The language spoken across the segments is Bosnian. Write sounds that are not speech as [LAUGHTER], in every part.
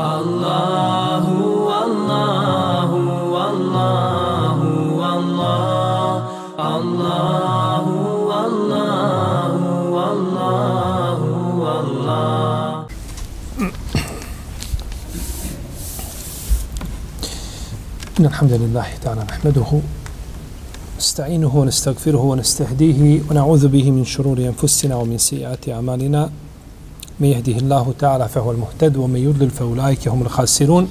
Allahu, Allahu, Allahu, Allah, Allahu, Allahu, Allahu, Allah. إن الحمد لله تعالى نحمده نستعينه ونستغفره ونستهديه ونعوذ به من شرور أنفسنا ومن سيئات أعمالنا من يهده الله تعالى فهو المهتد ومن يضلل فأولئك هم الخاسرون.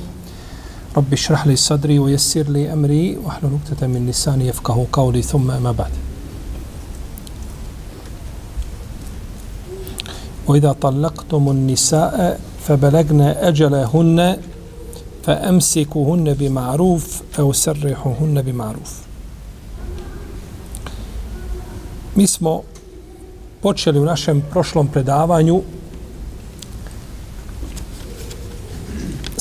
رب اشرح لي صدري ويسر لي أمري واحلل عقدة من لساني يفقه قولي ثم أما بعد. وإذا طلقتم النساء فبلغن أجلهن فأمسكوهن بمعروف أو سرحوهن بمعروف. Mi smo počeli u našem prošlom predavanju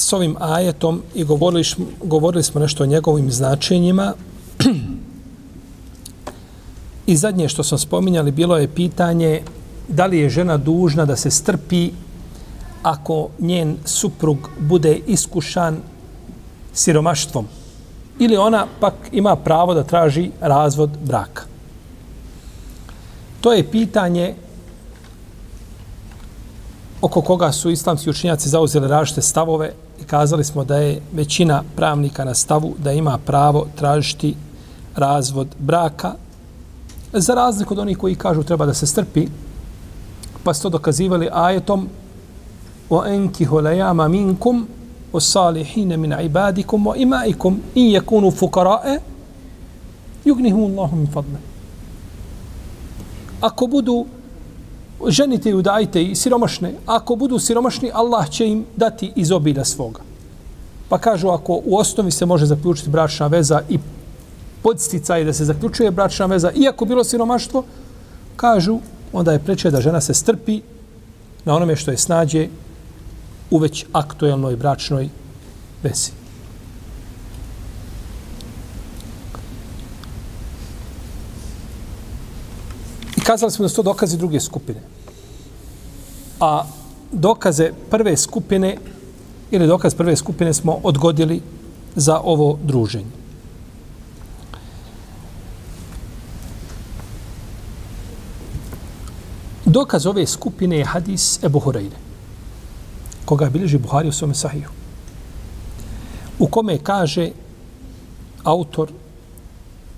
s ovim ajetom i govorili, govorili smo nešto o njegovim značenjima. I zadnje što smo spominjali bilo je pitanje da li je žena dužna da se strpi ako njen suprug bude iskušan siromaštvom ili ona pak ima pravo da traži razvod braka. To je pitanje oko koga su islamski učinjaci zauzeli različite stavove i kazali smo da je većina pravnika na stavu da ima pravo tražiti razvod braka. Za razliku od onih koji kažu treba da se strpi pa su to dokazivali ajetom o enkihu lejama minkum o salihine min ibadikum o imaikum in yakunu fukarae jugnihum Allahu min fadle ako budu ženite i udajte i siromašne, ako budu siromašni, Allah će im dati iz obilja svoga. Pa kažu, ako u osnovi se može zaključiti bračna veza i podsticaj da se zaključuje bračna veza, iako bilo siromaštvo, kažu, onda je preče da žena se strpi na onome što je snađe u već aktuelnoj bračnoj vezi. Kazali smo da su to dokazi druge skupine. A dokaze prve skupine ili dokaz prve skupine smo odgodili za ovo druženje. Dokaz ove skupine je hadis Ebu Hureyre, koga bilježi Buhari u svome sahiju. U kome kaže autor,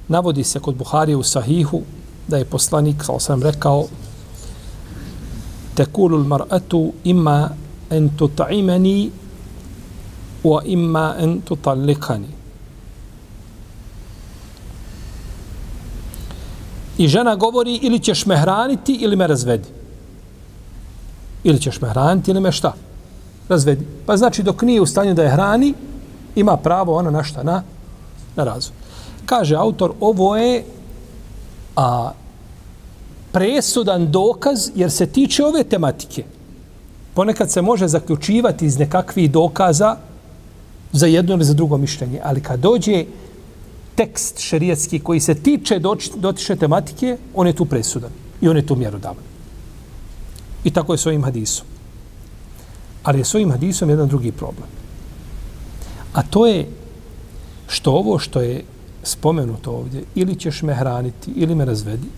navodi se kod Buhari u sahihu, da je poslanik, sa sam rekao, tekulu mar'atu ima en tuta'imani wa ima en tutallikani. I žena govori ili ćeš me hraniti ili me razvedi. Ili ćeš me hraniti ili me šta? Razvedi. Pa znači dok nije u stanju da je hrani, ima pravo ona na šta? Na, na razvod. Kaže autor, ovo je a presudan dokaz jer se tiče ove tematike. Ponekad se može zaključivati iz nekakvih dokaza za jedno ili za drugo mišljenje, ali kad dođe tekst šerijetski koji se tiče dotiče tematike, on je tu presudan i on je tu mjerodavan. I tako je s ovim hadisom. Ali je s ovim hadisom jedan drugi problem. A to je što ovo što je spomenuto ovdje, ili ćeš me hraniti, ili me razvedi,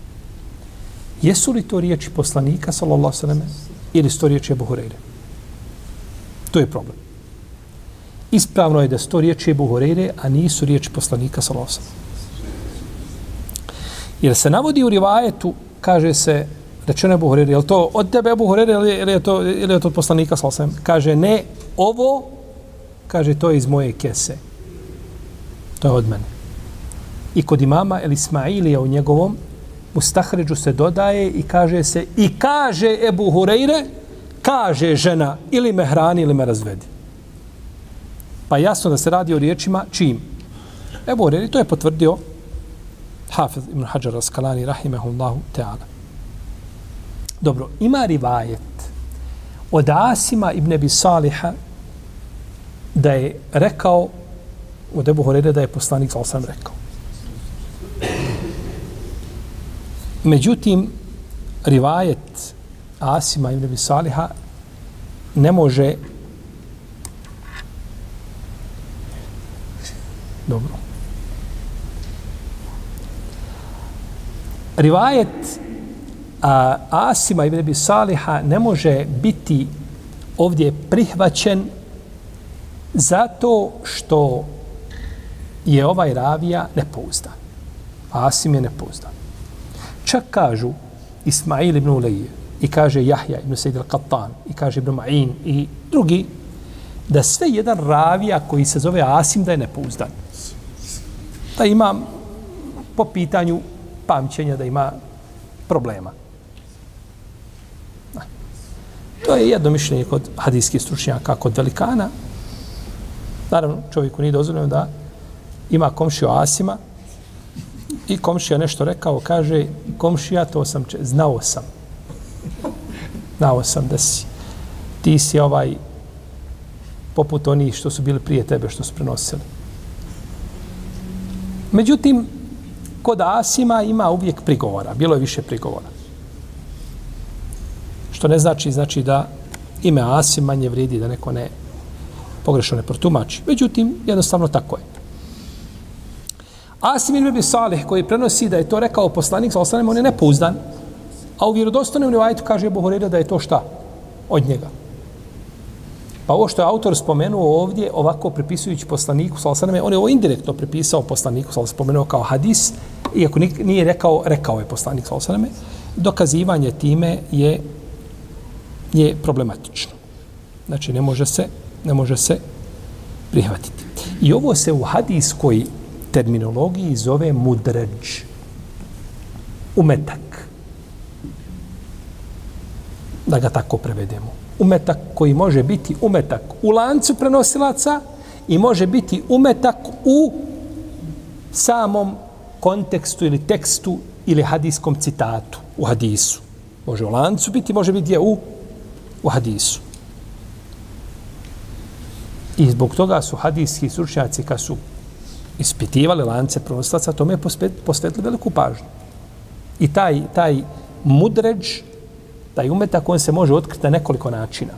jesu li to riječi poslanika, sallallahu sallam, ili su to riječi Ebu Hureyre? To je problem. Ispravno je da su to riječi Ebu Hureyre, a nisu riječi poslanika, sallallahu sallam. Jer se navodi u rivajetu, kaže se, rečeno Ebu Hureyre, je li to od tebe Ebu Hureyre ili je to, ili je to od poslanika, sallallahu sallam? Kaže, ne, ovo, kaže, to je iz moje kese. To je od mene. I kod imama El Ismailija u njegovom Mustahređu se dodaje i kaže se i kaže Ebu Hureyre, kaže žena ili me hrani ili me razvedi. Pa jasno da se radi o riječima čim. Ebu Hureyre, to je potvrdio Hafiz ibn Hajar Raskalani rahimehullahu rahimahullahu ta'ala. Dobro, ima rivajet od Asima ibn Abi Saliha da je rekao od Ebu Hureyre da je poslanik, sam rekao. Međutim, rivajet Asima i Nebi Saliha ne može... Dobro. Rivajet a, Asima i Nebi Saliha ne može biti ovdje prihvaćen zato što je ovaj ravija nepouzdan. Asim je nepouzdan. Čak kažu Ismail ibn Ulejje i kaže Jahja ibn Sejid al-Qattan i kaže ibn Ma'in i drugi da sve jedan ravija koji se zove Asim da je nepouzdan. Da ima po pitanju pamćenja da ima problema. To je jedno mišljenje kod hadijskih stručnjaka, kod velikana. Naravno, čovjeku nije dozvoljeno da ima komšiju Asima i komšija nešto rekao, kaže, komšija, to sam, če, znao sam. Znao sam da si, ti si ovaj, poput oni što su bili prije tebe, što su prenosili. Međutim, kod Asima ima uvijek prigovora. Bilo je više prigovora. Što ne znači, znači da ime Asim manje vridi, da neko ne pogrešno ne protumači. Međutim, jednostavno tako je. Asim ibn Abi Salih koji prenosi da je to rekao poslanik sa osanem, on je nepouzdan. A u vjerodostojnom rivajetu kaže Ebu Horeira da je to šta? Od njega. Pa ovo što je autor spomenuo ovdje, ovako pripisujući poslaniku sa osanem, on je ovo indirektno pripisao poslaniku sa spomenuo kao hadis, iako nije rekao, rekao je poslanik sa osanem, dokazivanje time je je problematično. Znači, ne može se, ne može se prihvatiti. I ovo se u hadiskoj terminologiji zove mudređ. Umetak. Da ga tako prevedemo. Umetak koji može biti umetak u lancu prenosilaca i može biti umetak u samom kontekstu ili tekstu ili hadijskom citatu u hadisu. Može u lancu biti, može biti u u hadisu. I zbog toga su hadijski stručnjaci kad su ispitivali lance prenoslaca, tome posvetili veliku pažnju. I taj, taj mudređ, taj umetak, on se može otkriti na nekoliko načina.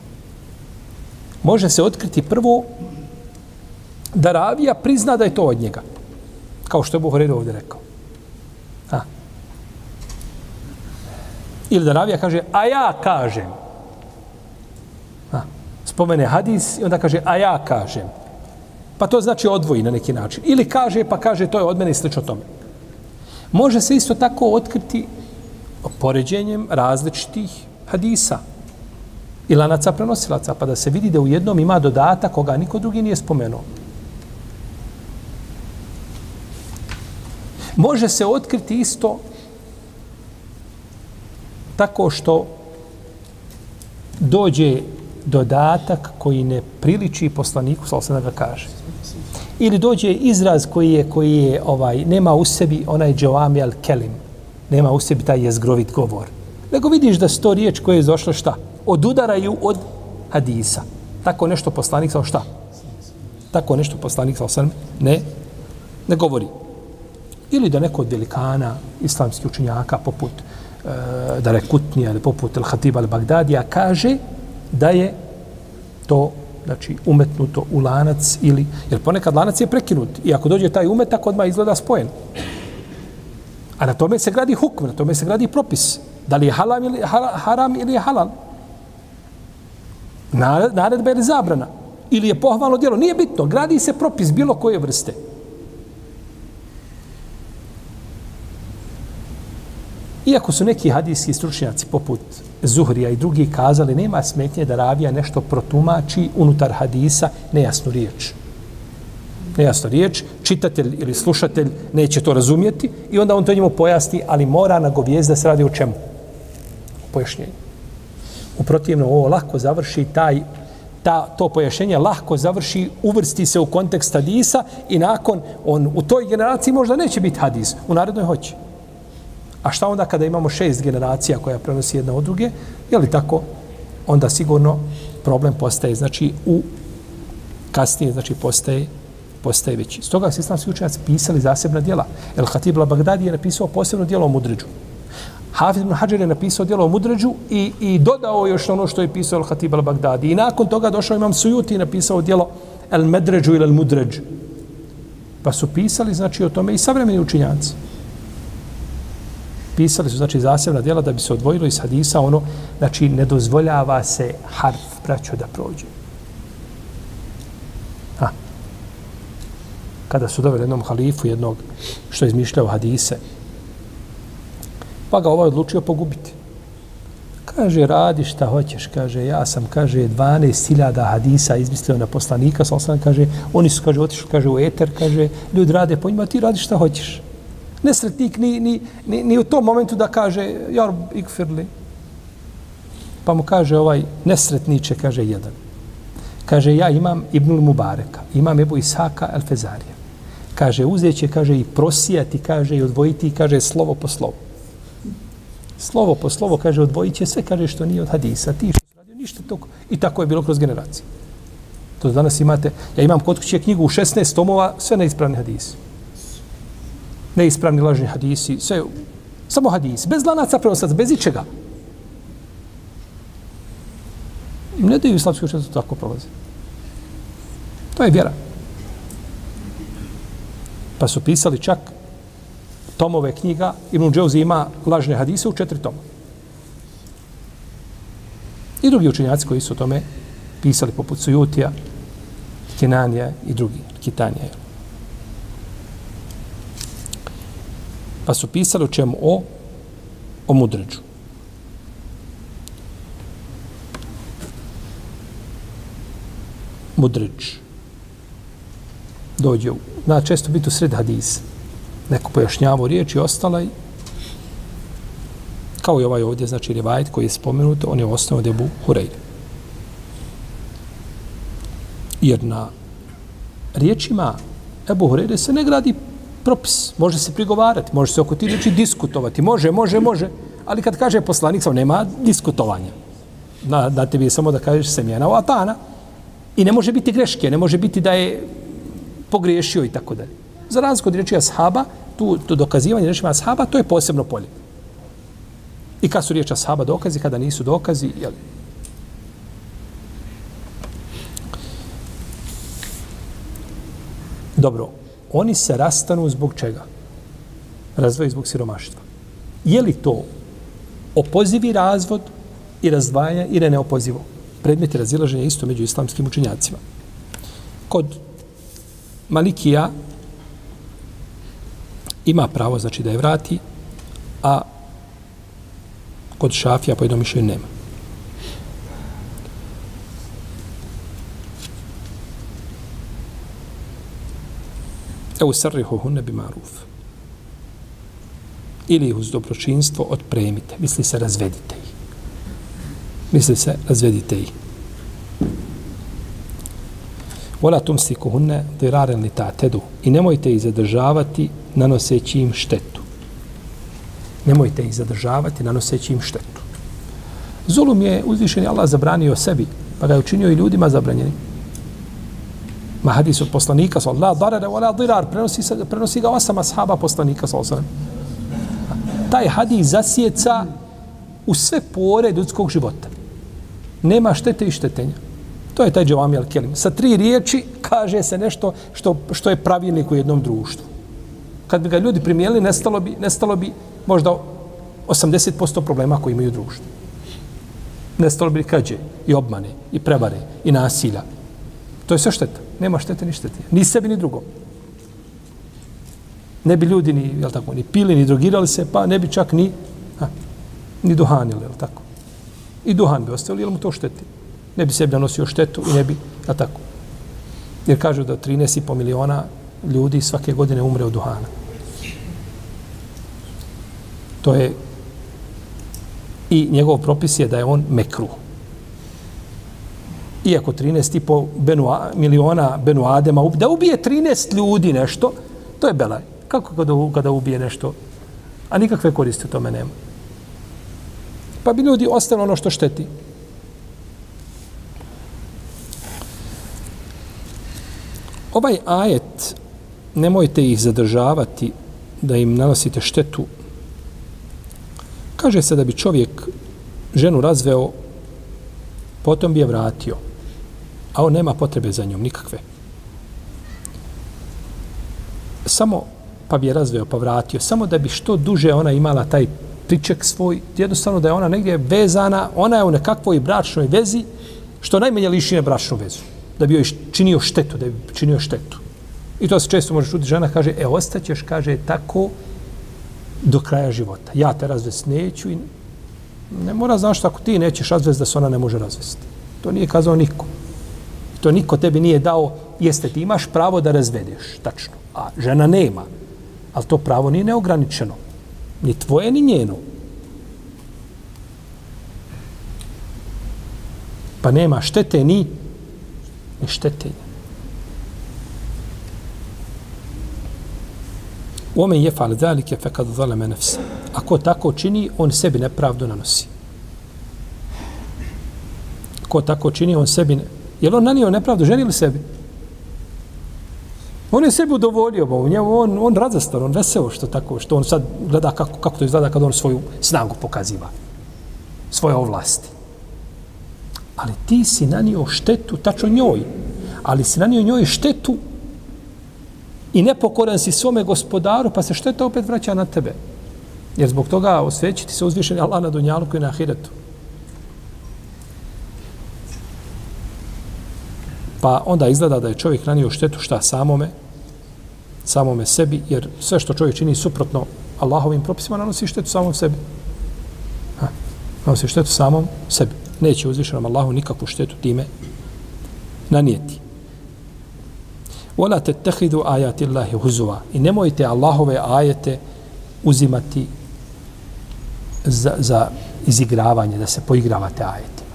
Može se otkriti prvo da ravija prizna da je to od njega. Kao što je Buhari ovdje rekao. Ha. Ili da ravija kaže, a ja kažem spomene hadis i onda kaže, a ja kažem. Pa to znači odvoji na neki način. Ili kaže, pa kaže, to je od mene i slično tome. Može se isto tako otkriti poređenjem različitih hadisa i lanaca prenosilaca, pa da se vidi da u jednom ima dodata koga niko drugi nije spomenuo. Može se otkriti isto tako što dođe dodatak koji ne priliči poslaniku, sal se da ga kaže. Ili dođe izraz koji je, koji je ovaj, nema u sebi onaj džavami al kelim. Nema u sebi taj jezgrovit govor. Nego vidiš da sto riječ koje je došlo šta? Odudaraju od hadisa. Tako nešto poslanik sa šta? Tako nešto poslanik sal ne, ne govori. Ili da neko od velikana islamskih učenjaka poput da Darekutnija ili poput al-Khatib al-Bagdadija kaže da je to znači umetnuto u lanac ili jer ponekad lanac je prekinut i ako dođe taj umetak odma izgleda spojen. A na tome se gradi hukm, na tome se gradi propis. Da li je halam ili, haram ili je halal. Naredba ili zabrana. Ili je pohvalno djelo. Nije bitno. Gradi se propis bilo koje vrste. Iako su neki hadijski stručnjaci poput Zuhrija i drugi kazali nema smetnje da ravija nešto protumači unutar hadisa nejasnu riječ. Nejasnu riječ, čitatelj ili slušatelj neće to razumjeti i onda on to njemu pojasni, ali mora nagovijest da se radi o čemu? pojašnjenju. U protivno, ovo lako završi taj ta, to pojašnjenje lahko završi, uvrsti se u kontekst hadisa i nakon, on u toj generaciji možda neće biti hadis, u narednoj hoće. A šta onda kada imamo šest generacija koja prenosi jedna od druge, je li tako? Onda sigurno problem postaje, znači, u kasnije, znači, postaje, postaje veći. Stoga su islamski učenjaci pisali zasebna djela. El Khatib al-Baghdadi je napisao posebno djelo o mudređu. Hafiz ibn Hajar je napisao djelo o mudređu i, i dodao još ono što je pisao El Khatib al-Baghdadi. I nakon toga došao imam Sujuti i napisao djelo El Medređu ili El Mudređu. Pa su pisali, znači, o tome i savremeni učinjanci. Pisali su, znači, zasebna djela da bi se odvojilo iz hadisa ono, znači, ne dozvoljava se harf, braćo, da prođe. Ha. Kada su doveli jednom halifu, jednog što je izmišljao hadise, pa ga ovaj odlučio pogubiti. Kaže, radi šta hoćeš, kaže, ja sam, kaže, 12.000 hadisa izmislio na poslanika, sam sam, kaže, oni su, kaže, otišli, kaže, u eter, kaže, ljudi rade po njima, ti radi šta hoćeš. Nesretnik ni, ni, ni, ni u tom momentu da kaže, jar, ikfirli. Pa mu kaže ovaj nesretniče, kaže jedan. Kaže, ja imam Ibnul Mubareka, imam Ebu Isaka Elfezarija. Kaže, Kaže, uzeće, kaže, i prosijati, kaže, i odvojiti, kaže, slovo po slovo. slovo po slovo, kaže, odvojit će sve, kaže, što nije od hadisa. Ti što radio, ništa toko. I tako je bilo kroz generacije. To danas imate, ja imam kod kuće knjigu u 16 tomova, sve neispravni hadisi. Neispravni lažni hadisi, sve, samo hadisi, bez lanaca prenosaca, bez ičega. I ne daju islamski učenci tako prolaze. To je vjera. Pa su pisali čak tomove knjiga, Ibn Džauzi ima lažne hadise u četiri toma. I drugi učenjaci koji su o tome pisali poput Sujutija, Kenanija i drugi, Kitanija. Pa su pisali o čemu? O, o mudređu. Mudređ. Dođe u... na često biti u sred hadisa neko pojašnjavo riječ i ostala i kao i ovaj ovdje, znači rivajet koji je spomenut, on je osnovu debu Hureyre. Jer na riječima Ebu Hureyre se ne gradi propis. Može se prigovarati, može se oko ti reći diskutovati. Može, može, može. Ali kad kaže poslanik, sam nema diskutovanja. Na, da tebi je samo da kažeš semjena o atana. I ne može biti greške, ne može biti da je pogriješio i tako dalje. Za razliku od riječi ashaba, tu, tu dokazivanje rečima ashaba, to je posebno polje. I kad su riječi ashaba dokazi, kada nisu dokazi, jel? Dobro, oni se rastanu zbog čega? Razvoj zbog siromaštva. Je li to opozivi razvod i razdvajanje ili neopozivo? Predmet je razilaženja isto među islamskim učinjacima. Kod Malikija ima pravo znači da je vrati, a kod šafija po jednom mišljenju nema. Evo srrihu hunne bi maruf. Ili uz dobročinstvo otpremite. Misli se razvedite ih. Misli se razvedite ih. Vola tumsiku hunne diraren li ta tedu. I nemojte ih zadržavati nanoseći im štetu. Nemojte ih zadržavati nanoseći im štetu. Zulum je uzvišen Allah zabranio sebi, pa ga je učinio i ljudima zabranjenim. Ma hadis od poslanika, sal, la darare, la dirar, prenosi, se, prenosi ga osama sahaba poslanika, sal, sal. Taj hadis zasjeca u sve pore ljudskog života. Nema štete i štetenja. To je taj Džavami al-Kelim. Sa tri riječi kaže se nešto što, što je pravilnik u jednom društvu. Kad bi ga ljudi primijenili, nestalo bi, nestalo bi možda 80% problema koji imaju društvo. Nestalo bi kađe i obmane, i prevare, i nasilja. To je sve šteta. Nema štete ni štete. Ni sebi, ni drugom. Ne bi ljudi ni, jel tako, ni pili, ni drogirali se, pa ne bi čak ni, ha, ni duhanili, jel tako. I duhan bi ostavili, jel mu to šteti. Ne bi sebi nanosio štetu i ne bi, jel tako. Jer kažu da 13,5 miliona ljudi svake godine umre od duhana. To je i njegov propis je da je on mekru. Iako 13,5 benua, miliona Benu Adema, da ubije 13 ljudi nešto, to je belaj. Kako kada, kada ubije nešto? A nikakve koriste tome nema. Pa bi ljudi ostalo ono što šteti. Ovaj ajet nemojte ih zadržavati da im nanosite štetu. Kaže se da bi čovjek ženu razveo, potom bi je vratio. A on nema potrebe za njom, nikakve. samo pa bi je razveo, pa vratio, samo da bi što duže ona imala taj priček svoj, jednostavno da je ona negdje vezana, ona je u nekakvoj bračnoj vezi, što najmanje liši na bračnu vezu, da bi joj činio štetu, da bi činio štetu. I to se često može čuti, žena kaže, e, ostaćeš, kaže, tako do kraja života. Ja te razvest neću i ne mora znaš ako ti nećeš razvest da se ona ne može razvesti. To nije kazao niko što niko tebi nije dao, jeste ti imaš pravo da razvedeš, tačno. A žena nema. Ali to pravo nije neograničeno. Ni tvoje, ni njeno. Pa nema štete ni, ni štetenja. Omen je fal zalike fe kad zaleme nefse. Ako tako čini, on sebi nepravdu nanosi. Ko tako čini, on sebi ne... Je on nanio nepravdu ženi ili sebi? On je sebi udovoljio, bo njemu on, on razastan, on veseo što tako, što on sad gleda kako, kako to izgleda kad on svoju snagu pokaziva. Svoje ovlasti. Ali ti si nanio štetu, tačno njoj, ali si nanio njoj štetu i nepokoran si svome gospodaru, pa se šteta opet vraća na tebe. Jer zbog toga osvećiti se uzvišeni Allah na dunjalu koji je na ahiretu. Pa onda izgleda da je čovjek nanio štetu šta samome, samome sebi, jer sve što čovjek čini suprotno Allahovim propisima nanosi štetu samom sebi. Ha, nanosi štetu samom sebi. Neće uzvišenom Allahu nikakvu štetu time nanijeti. Wala tattakhidu ayati Allahi huzwa. I nemojte Allahove ajete uzimati za, za izigravanje, da se poigravate ajete.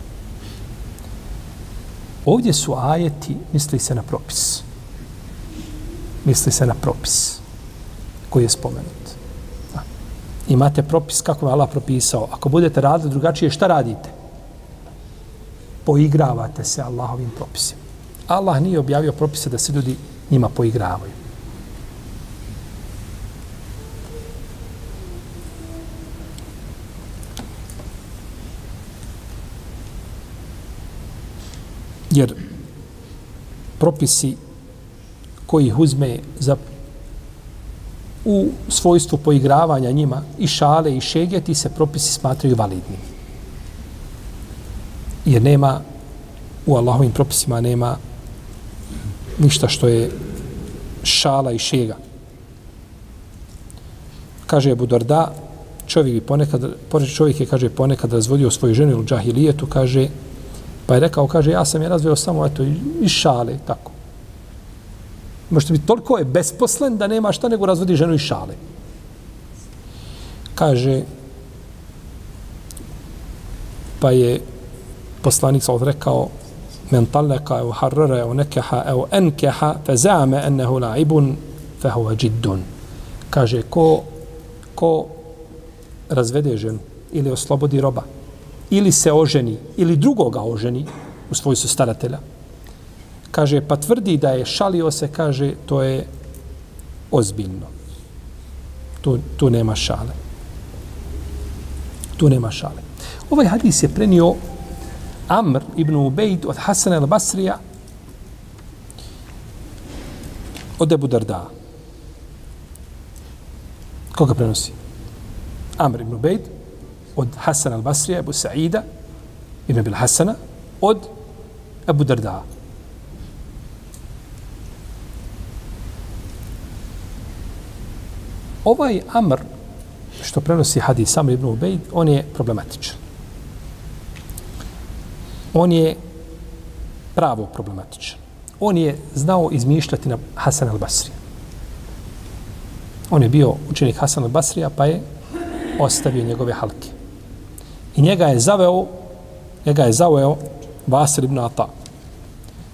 Ovdje su ajeti, misli se na propis. Misli se na propis koji je spomenut. Imate propis kako je Allah propisao. Ako budete radili drugačije, šta radite? Poigravate se Allahovim propisima. Allah nije objavio propise da se ljudi njima poigravaju. Jer propisi koji ih uzme za u svojstvu poigravanja njima i šale i šegeti se propisi smatraju validnim. Jer nema u Allahovim propisima nema ništa što je šala i šega. Kaže Abu Darda, čovjek bi ponekad, čovjek je, kaže, ponekad razvodio svoju ženu u džahilijetu, kaže, pa je rekao, kaže, ja sam je razveo samo, eto, i šale, tako. Možete biti toliko je besposlen da nema šta nego razvodi ženu i šale. Kaže, pa je poslanik sa rekao, men talaka au harrara au nekaha au enkeha fe zame ennehu laibun fe huva džiddun. Kaže, ko, ko razvede ženu ili oslobodi roba ili se oženi ili drugoga oženi u svojstvu staratelja, kaže, pa tvrdi da je šalio se, kaže, to je ozbiljno. Tu, tu nema šale. Tu nema šale. Ovaj hadis je prenio Amr ibn Ubejd od Hasana al-Basrija od Ebu Darda. Koga prenosi? Amr ibn Ubejd od Hasana al-Basrija, Ebu Sa'ida ibn Abil Hasana od Ebu Darda. Ovaj Amr što prenosi hadis Amr ibn Ubejd, on je problematičan on je pravo problematičan. On je znao izmišljati na Hasan al-Basrija. On je bio učenik Hasan al-Basrija, pa je ostavio njegove halke. I njega je zaveo, njega je zaveo Basir ibn Ata.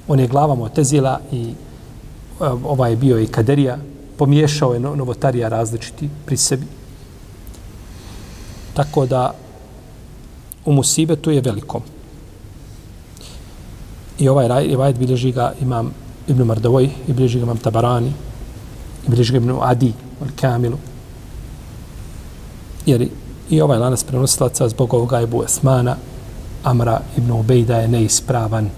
On je glava Motezila i eh, ovaj bio i Kaderija, pomiješao je novotarija različiti pri sebi. Tako da u Musibetu je velikom. I ovaj rivajet bilježi ga imam Ibn Mardavoj, i bilježi ga imam Tabarani, i bilježi ga Ibn Adi, al Kamilu. Jer i ovaj lanas prenosilaca zbog ovoga Ebu Esmana, Amra Ibn Ubejda je neispravan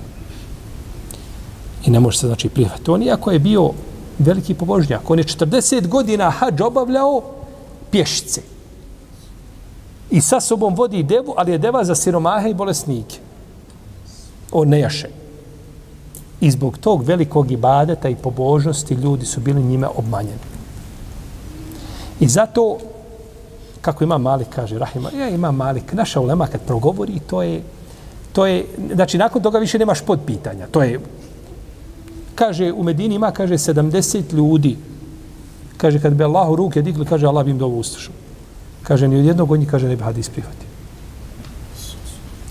i ne može se znači prihvatiti. On iako je bio veliki pobožnjak. On je 40 godina hađ obavljao pješice. I sa sobom vodi devu, ali je deva za siromahe i bolesnike. On ne jaše. I zbog tog velikog ibadeta i pobožnosti ljudi su bili njime obmanjeni. I zato, kako ima Malik, kaže Rahima, ja ima Malik, naša ulema kad progovori, to je, to je, znači nakon toga više nemaš podpitanja. To je, kaže, u Medini ima, kaže, 70 ljudi. Kaže, kad bi Allahu ruke digli, kaže, Allah bi im dovu ustašao. Kaže, ni od jednog od njih, kaže, ne bi hadis prihvatio.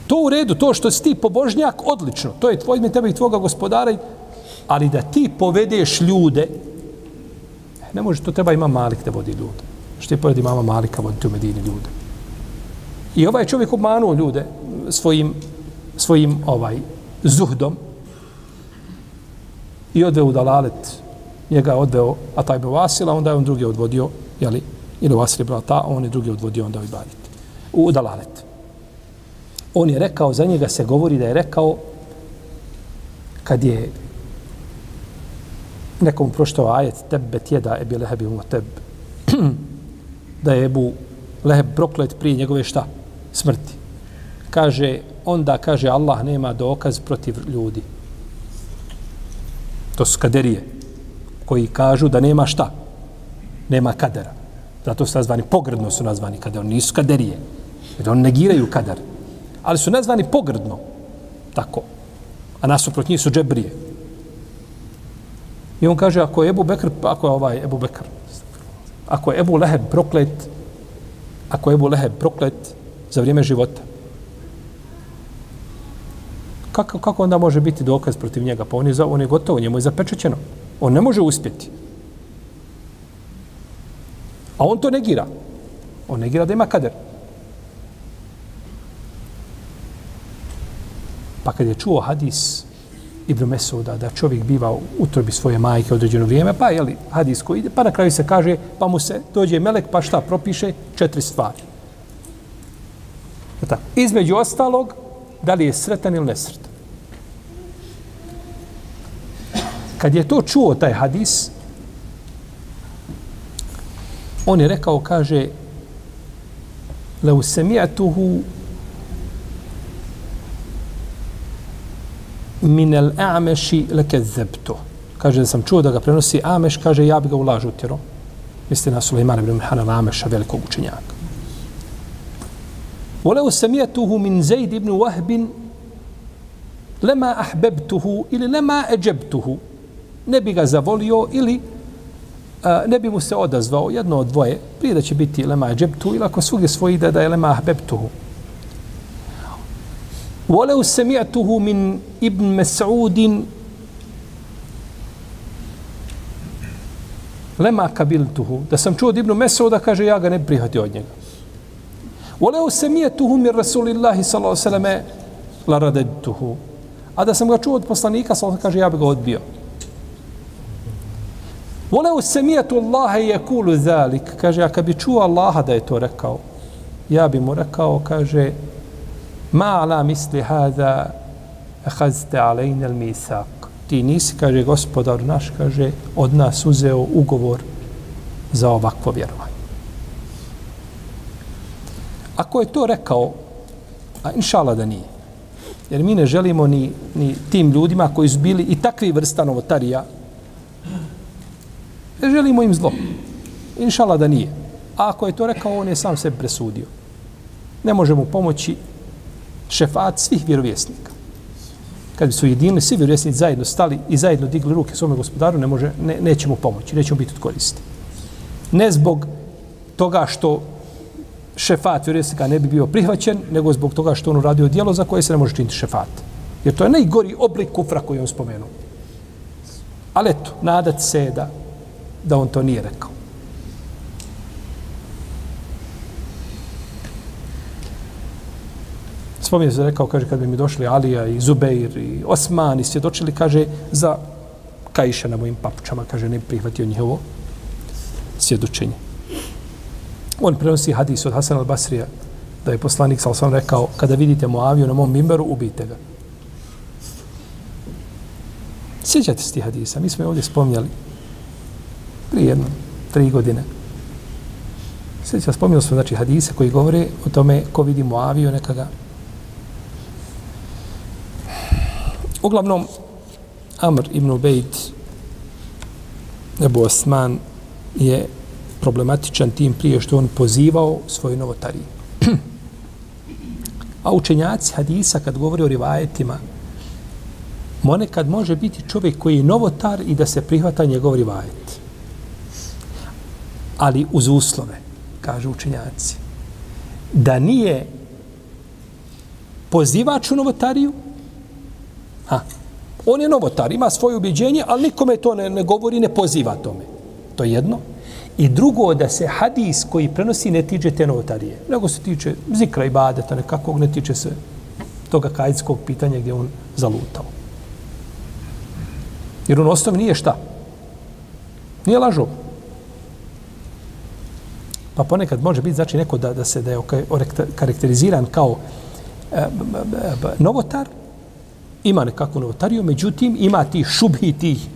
To u redu, to što si ti pobožnjak, odlično. To je tvoj ime, tebe i tvoga gospodara. Ali da ti povedeš ljude, ne može, to treba ima Malik da vodi ljude. Što je pored imama Malika voditi u Medini ljude. I ovaj čovjek obmanuo ljude svojim, svojim ovaj zuhdom i odveo u Dalalet. Njega je odveo Ataj Vasila, onda je on drugi odvodio, jeli, ili Vasil je ta, on je drugi odvodio onda u Ibadit. U Dalalet on je rekao, za njega se govori da je rekao kad je nekom proštao ajet tebe tjeda ebi lehebi mu teb [CLEARS THROAT] da je Ebu Leheb proklet prije njegove šta? Smrti. Kaže, onda kaže Allah nema dokaz protiv ljudi. To su kaderije koji kažu da nema šta? Nema kadera. Zato su nazvani, pogrdno su nazvani kader. Nisu kaderije. Jer oni negiraju kader ali su nazvani pogrdno. Tako. A nasuprot njih su džebrije. I on kaže, ako je Ebu Bekr, ako je ovaj Ebu Bekr, ako je Ebu Leheb proklet, ako je Ebu Leheb proklet za vrijeme života, kako, kako onda može biti dokaz protiv njega? Pa on je, za, on je gotovo, njemu je zapečećeno. On ne može uspjeti. A on to negira. On negira da ima kader. Pa kad je čuo hadis Ibn Mesuda da čovjek biva u utrobi svoje majke određeno vrijeme, pa je li hadis koji ide, pa na kraju se kaže, pa mu se dođe melek, pa šta propiše? Četiri stvari. Tako. Između ostalog, da li je sretan ili nesretan. Kad je to čuo, taj hadis, on je rekao, kaže, leusemijatuhu min minel ameši leke zebtu. Kaže da sam čuo da ga prenosi Ameš, kaže ja bi ga ulažu utjero. Misli na Sulejmana ibn Mihana Ameša, velikog učenjaka. Voleo samijetuhu min Zaid ibn Wahbin lema ahbebtuhu ili lema eđebtuhu. Ne bi ga zavolio ili a, ne bi mu se odazvao jedno od dvoje, prije da će biti lema eđebtuhu ili ako svugdje svoji ide da je lema ahbebtuhu. ولو سمعته من ابن مسعود لما قبلته da sam čuo od Ibn Mesuda kaže ja ga ne prihvatio od njega ولو سمعته من رسول الله صلى الله عليه وسلم لرددته a da sam ga čuo od poslanika sallallahu kaže ja bih ga odbio ولو سمعت الله يقول ذلك kaže ja kad bi čuo Allaha da je to rekao ja bih mu rekao kaže ma ala misli hada hazte alejne al misak. Ti nisi, kaže gospodar naš, kaže, od nas uzeo ugovor za ovakvo vjerovanje. Ako je to rekao, a inšala da nije, jer mi ne želimo ni, ni tim ljudima koji su bili i takvi vrsta novotarija, ne želimo im zlo. Inšala da nije. A ako je to rekao, on je sam se presudio. Ne možemo pomoći šefat svih vjerovjesnika. Kad bi su jedinili svi vjerovjesnici zajedno stali i zajedno digli ruke svome gospodaru, ne može, ne, nećemo pomoći, nećemo biti od koristi. Ne zbog toga što šefat vjerovjesnika ne bi bio prihvaćen, nego zbog toga što on uradio dijelo za koje se ne može činiti šefat. Jer to je najgori oblik kufra koji on spomenuo. Ali eto, nadat se da, da on to nije rekao. Spominje se rekao, kaže, kad bi mi došli Alija i Zubeir i Osman i svjedočili, kaže, za kajše na mojim papučama, kaže, ne prihvatio njihovo svjedočenje. On prenosi hadis od Hasan al-Basrija, da je poslanik sa osam rekao, kada vidite Moaviju na mom mimberu, ubijte ga. Sjećate se ti hadisa, mi smo je ovdje spominjali. prije jedno, tri godine. Sjeća, spomnio smo, znači, hadise koji govore o tome ko vidi Moaviju, neka ga... Uglavnom, Amr ibn Ubejd, Ebu Osman, je problematičan tim prije što on pozivao svoju novotariju. [CLEARS THROAT] A učenjaci hadisa kad govori o rivajetima, monekad može biti čovjek koji je novotar i da se prihvata njegov rivajet. Ali uz uslove, kažu učenjaci, da nije pozivač u novotariju, a, on je novotar, ima svoje ubjeđenje, ali nikome to ne, ne govori, ne poziva tome. To je jedno. I drugo, da se hadis koji prenosi ne tiče te novotarije, nego se tiče zikra i badeta, nekakvog, ne tiče se toga kajitskog pitanja gdje on zalutao. Jer on osnovi nije šta? Nije lažo. Pa ponekad može biti znači neko da, da se da je karakteriziran kao e, novotar, ima nekakvu novotariju, međutim ima ti šubhi tih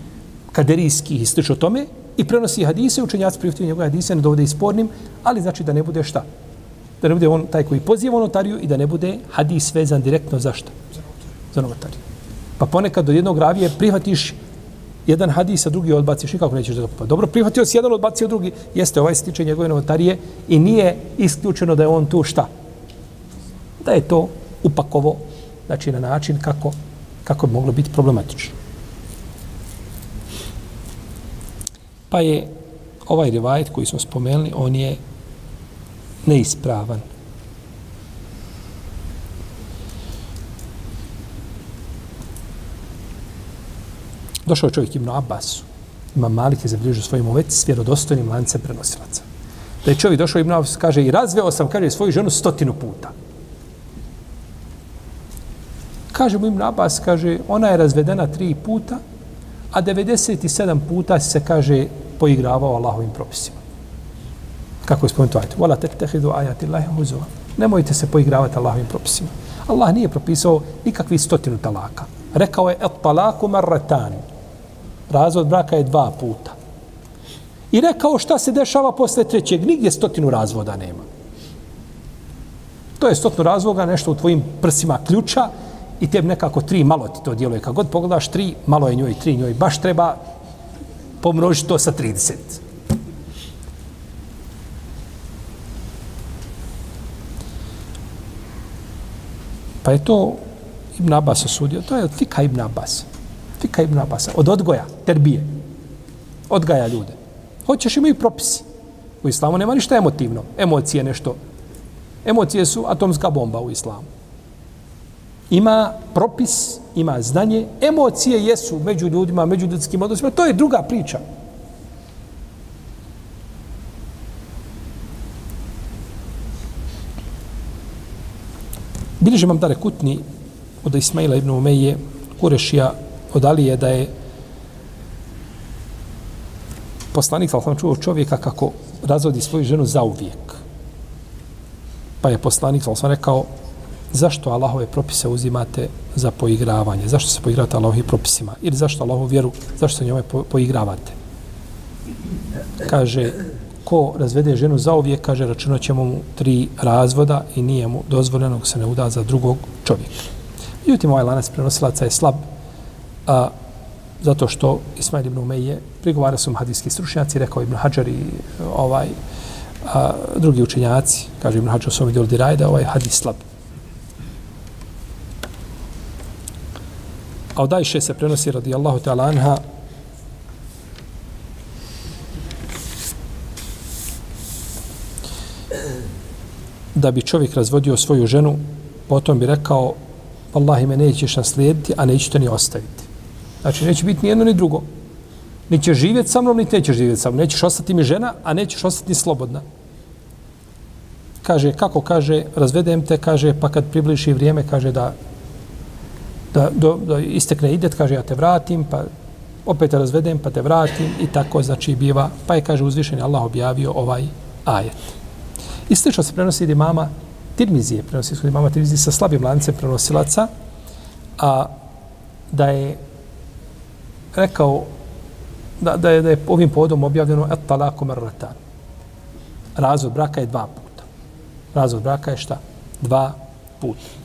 kaderijskih i slično tome, i prenosi hadise, učenjaci prihvatili njegove hadise, ne dovode ispornim, ali znači da ne bude šta? Da ne bude on taj koji poziva notariju i da ne bude hadis vezan direktno za šta? Za notariju. Pa ponekad do jednog ravije prihvatiš jedan hadis, a drugi odbaciš, nikako nećeš da pa dobro, prihvatio si jedan, odbacio drugi, jeste ovaj se tiče njegove notarije i nije isključeno da je on tu šta? Da je to upakovo, znači na način kako, kako bi moglo biti problematično. Pa je ovaj rivajet koji smo spomenuli, on je neispravan. Došao je čovjek Ibn Abbas. Ima Malik je zabilježio svojim uveć s vjerodostojnim lancem prenosilaca. Da je čovjek došao Ibn Abbas, kaže, i razveo sam, kaže, svoju ženu stotinu puta. Kaže mu Ibn Abbas, kaže, ona je razvedena tri puta, a 97 puta se kaže poigravao Allahovim propisima. Kako je spomenuto ajte? Vala tettehidu ajati Allahi huzova. Nemojte se poigravati Allahovim propisima. Allah nije propisao nikakvi stotinu talaka. Rekao je, et talaku marratan. Razvod braka je dva puta. I rekao šta se dešava posle trećeg. Nigdje stotinu razvoda nema. To je stotinu razvoga, nešto u tvojim prsima ključa i tebi nekako tri malo ti to djeluje. Kad god pogledaš tri, malo je njoj, tri njoj. Baš treba pomnožiti to sa 30. Pa je to Ibn Abbas osudio. To je od Fika Ibn Abbas. Fika Ibn Abbas. Od odgoja, terbije. Odgaja ljude. Hoćeš imaju propisi. U islamu nema ništa emotivno. Emocije nešto. Emocije su atomska bomba u islamu ima propis, ima znanje, emocije jesu među ljudima, među ljudskim odnosima, to je druga priča. Biliže vam dare kutni od Ismaila ibn Umeje, Kurešija, od Alije da je poslanik, ali sam čuo čovjeka kako razvodi svoju ženu za uvijek. Pa je poslanik, ali sam rekao, zašto Allahove propise uzimate za poigravanje? Zašto se poigravate Allahovim propisima? Ili zašto Allahovu vjeru, zašto se njome poigravate? Kaže, ko razvede ženu za ovije, kaže, računat ćemo mu tri razvoda i nije mu dozvoljeno se ne uda za drugog čovjeka. Međutim, ovaj lanac prenosilaca je slab, a, zato što Ismail ibn Umeje prigovara su hadijski stručnjaci, rekao Ibn Hajar i ovaj, a, drugi učenjaci, kaže Ibn Hajar u svom dijelu diraj, ovaj hadis slab. A od Ajše se prenosi radi Allahu ta'ala anha da bi čovjek razvodio svoju ženu, potom bi rekao Allahi me nećeš naslijediti, a neću te ni ostaviti. Znači, neće biti ni jedno ni drugo. Ni ćeš živjeti sa mnom, ni neće živjeti sa mnom. Nećeš ostati mi žena, a nećeš ostati ni slobodna. Kaže, kako kaže, razvedem te, kaže, pa kad približi vrijeme, kaže da da, do, da istekne idet, kaže ja te vratim, pa opet te razvedem, pa te vratim i tako znači biva. Pa je, kaže, uzvišen Allah objavio ovaj ajet. I slično se prenosi od mama Tirmizije, prenosi od mama Tirmizije sa slabim lancem prenosilaca, a da je rekao da, da, je, da je ovim povodom objavljeno et talaku marratan. Razvod braka je dva puta. Razvod braka je šta? Dva puta.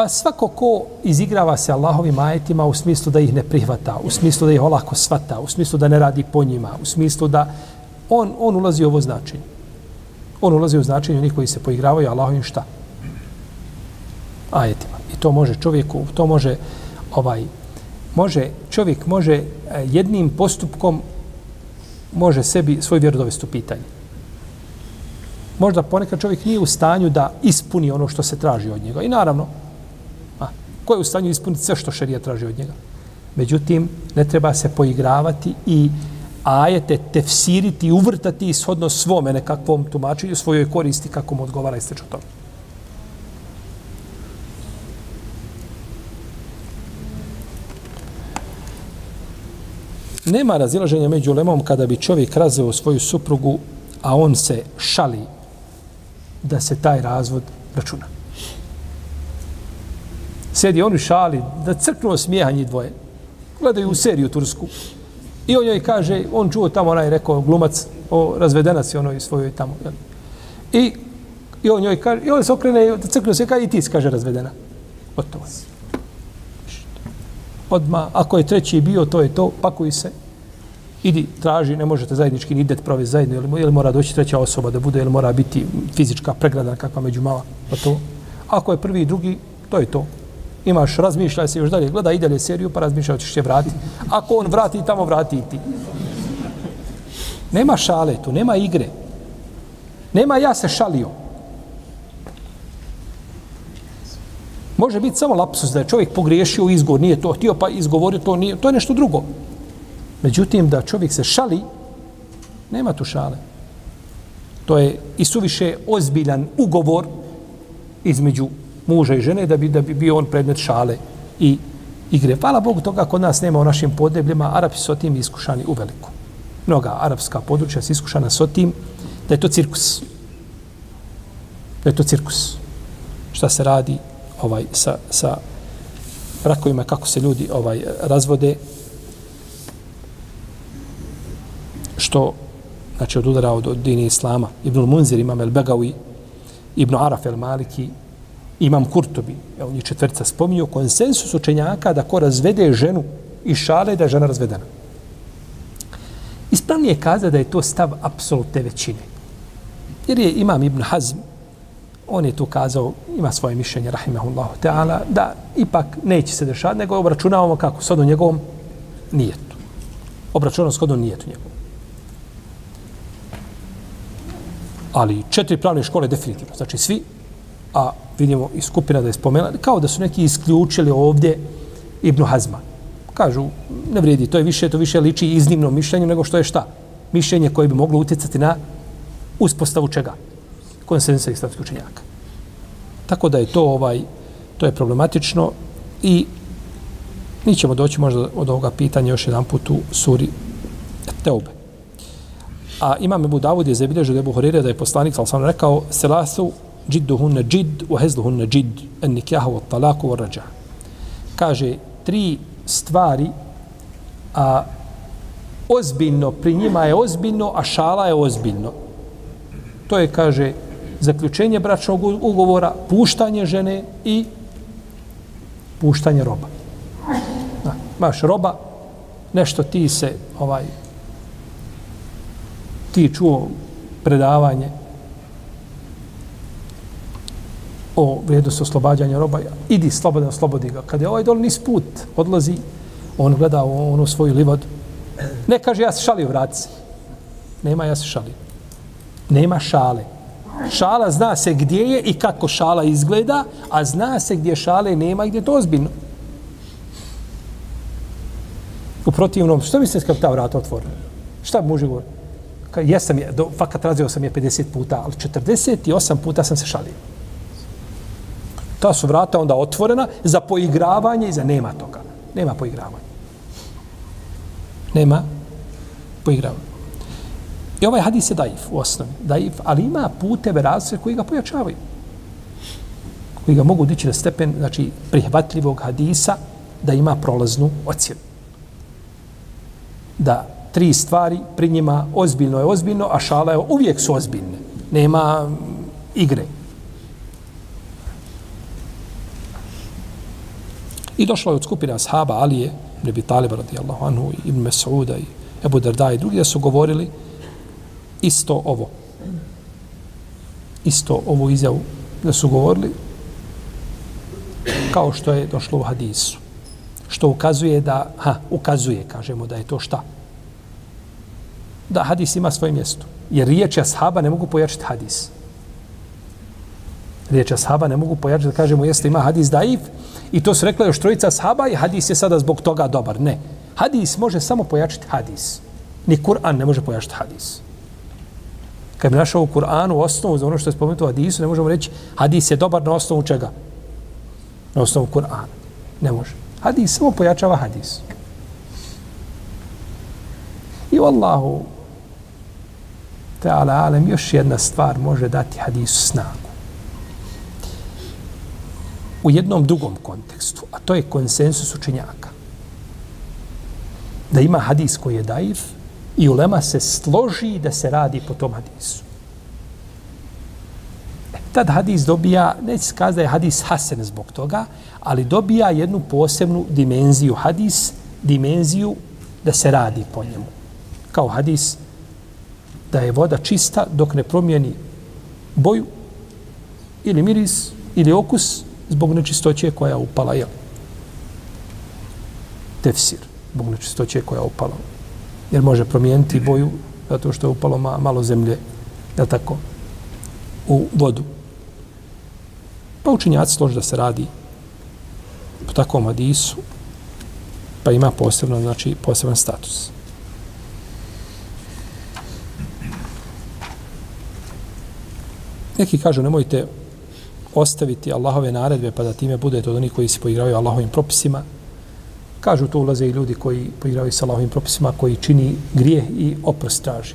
Pa svako ko izigrava se Allahovim ajetima u smislu da ih ne prihvata, u smislu da ih olako svata, u smislu da ne radi po njima, u smislu da on, on ulazi u ovo značenje. On ulazi u značenje onih koji se poigravaju Allahovim šta? Ajetima. I to može čovjeku, to može ovaj, može, čovjek može e, jednim postupkom može sebi svoj vjerodovest u pitanje. Možda ponekad čovjek nije u stanju da ispuni ono što se traži od njega. I naravno, ko je u stanju ispuniti sve što šerija traži od njega? Međutim, ne treba se poigravati i ajete tefsiriti i uvrtati ishodno svome nekakvom tumačenju, svojoj koristi kako mu odgovara i slično tome. Nema razilaženja među lemom kada bi čovjek razveo svoju suprugu, a on se šali da se taj razvod računa. Sedi on u šali, da crknuo smijeha njih dvoje. Gledaju u seriju tursku. I on joj kaže, on čuo tamo onaj rekao glumac, o razvedenac je onoj svojoj tamo. Jel? I, I on joj kaže, i on se okrene, da crknuo se, kaže, i ti kaže razvedena. Gotovo. Odma, ako je treći bio, to je to, pakuj se, idi, traži, ne možete zajednički ni idet provesti zajedno, ili, ili mora doći treća osoba da bude, ili mora biti fizička pregrada kakva među mala, pa to. Ako je prvi i drugi, to je to. Imaš, razmišljaj se još dalje, gledaj i dalje seriju, pa razmišljaj, ćeš se vratiti. Ako on vrati, tamo vrati i ti. Nema šale tu, nema igre. Nema ja se šalio. Može biti samo lapsus da je čovjek pogriješio izgovor, nije to htio, pa izgovorio to, nije, to je nešto drugo. Međutim, da čovjek se šali, nema tu šale. To je i suviše ozbiljan ugovor između muža i žene da bi, da bi bio on predmet šale i igre. Hvala Bogu toga kod nas nema u našim podebljima. Arapi su o tim iskušani u veliku. Mnoga arapska područja su iskušana s tim da je to cirkus. Da je to cirkus. Šta se radi ovaj sa, sa brakovima, kako se ljudi ovaj razvode, što znači od udara od, od dini Islama. Ibn Munzir, imam El Begawi, Ibn Araf El Maliki, imam Kurtobi, evo njih četvrca spominju, konsensus učenjaka da ko razvede ženu i šale da je žena razvedena. Ispravnije je kaza da je to stav apsolutne većine. Jer je imam Ibn Hazm, on je tu kazao, ima svoje mišljenje, rahimahullahu ta'ala, da ipak neće se dešati, nego obračunavamo kako, s u njegovom nijetu. Obračunavamo shodno nijetu njegovom. ali četiri pravne škole definitivno. Znači svi, a vidimo i skupina da je spomenula, kao da su neki isključili ovdje Ibnu Hazma. Kažu, ne vrijedi, to je više, to više liči iznimno mišljenje nego što je šta? Mišljenje koje bi moglo utjecati na uspostavu čega? Konsensa islamskih učenjaka. Tako da je to ovaj to je problematično i mi ćemo doći možda od ovoga pitanja još jedan put u suri Teube. A imam Ebu Davud je zabilježio da je Buhorire da je poslanik ali sam rekao selasu džidduhunne džid u hezduhunne džid en nikjahu od talaku od rađa. Kaže, tri stvari a ozbiljno, pri njima je ozbiljno, a šala je ozbiljno. To je, kaže, zaključenje bračnog ugovora, puštanje žene i puštanje roba. Da, maš roba, nešto ti se ovaj ti čuo predavanje o vrijednosti oslobađanja roba, idi slobodan, slobodi ga. Kad je ovaj dol niz put odlazi, on gleda u onu svoju livadu. Ne kaže, ja se šalio, vrati se. Nema, ja se šalio. Nema šale. Šala zna se gdje je i kako šala izgleda, a zna se gdje šale nema i gdje je to ozbiljno. U protivnom, što mislite kad ta vrata otvorena? Šta može govoriti? jesam je, do, fakat razio sam je 50 puta, ali 48 puta sam se šalio. Ta su vrata onda otvorena za poigravanje i za nema toga. Nema poigravanja. Nema poigravanja. I ovaj hadis je daif u osnovi. Daif, ali ima puteve različite koji ga pojačavaju. Koji ga mogu dići na stepen, znači, prihvatljivog hadisa da ima prolaznu ocjenu. da tri stvari pri njima ozbiljno je ozbiljno, a šala je uvijek su ozbiljne. Nema igre. I došlo je od skupina ashaba Alije, Nebi Taliba radijallahu anhu, Ibn Mes'uda i Ebu Darda i drugi da su govorili isto ovo. Isto ovu izjavu da su govorili kao što je došlo u hadisu. Što ukazuje da, ha, ukazuje, kažemo da je to šta? Da hadis ima svoje mjesto. Jer riječi ashaba ne mogu pojačiti hadis. Riječi ashaba ne mogu pojačiti da kažemo jeste ima hadis daif i to su rekla još trojica sahaba i hadis je sada zbog toga dobar. Ne. Hadis može samo pojačiti hadis. Ni Kur'an ne može pojačiti hadis. Kad bi našao u Kur'anu osnovu za ono što je spomenuto u hadisu, ne možemo reći hadis je dobar na osnovu čega? Na osnovu Kur'ana. Ne može. Hadis samo pojačava hadis. I u Allahu ta'ala alem još jedna stvar može dati hadisu snagu. U jednom dugom kontekstu, a to je konsensus učenjaka. Da ima hadis koji je daif, I ulema se složi da se radi po tom hadisu. E, tad hadis dobija, neće se kazi da je hadis hasen zbog toga, ali dobija jednu posebnu dimenziju hadis, dimenziju da se radi po njemu. Kao hadis da je voda čista dok ne promijeni boju ili miris ili okus zbog nečistoće koja je upala. Jel? Tefsir, zbog nečistoće koja je upala jer može promijeniti boju zato što je upalo ma, malo zemlje, jel tako, u vodu. Pa učinjaci složi da se radi po takvom adisu, pa ima posebno, znači, poseban status. Neki kažu, nemojte ostaviti Allahove naredbe pa da time budete od onih koji se poigravaju Allahovim propisima, Kažu to ulaze i ljudi koji poigravaju sa Allahovim propisima, koji čini grijeh i oprost traži.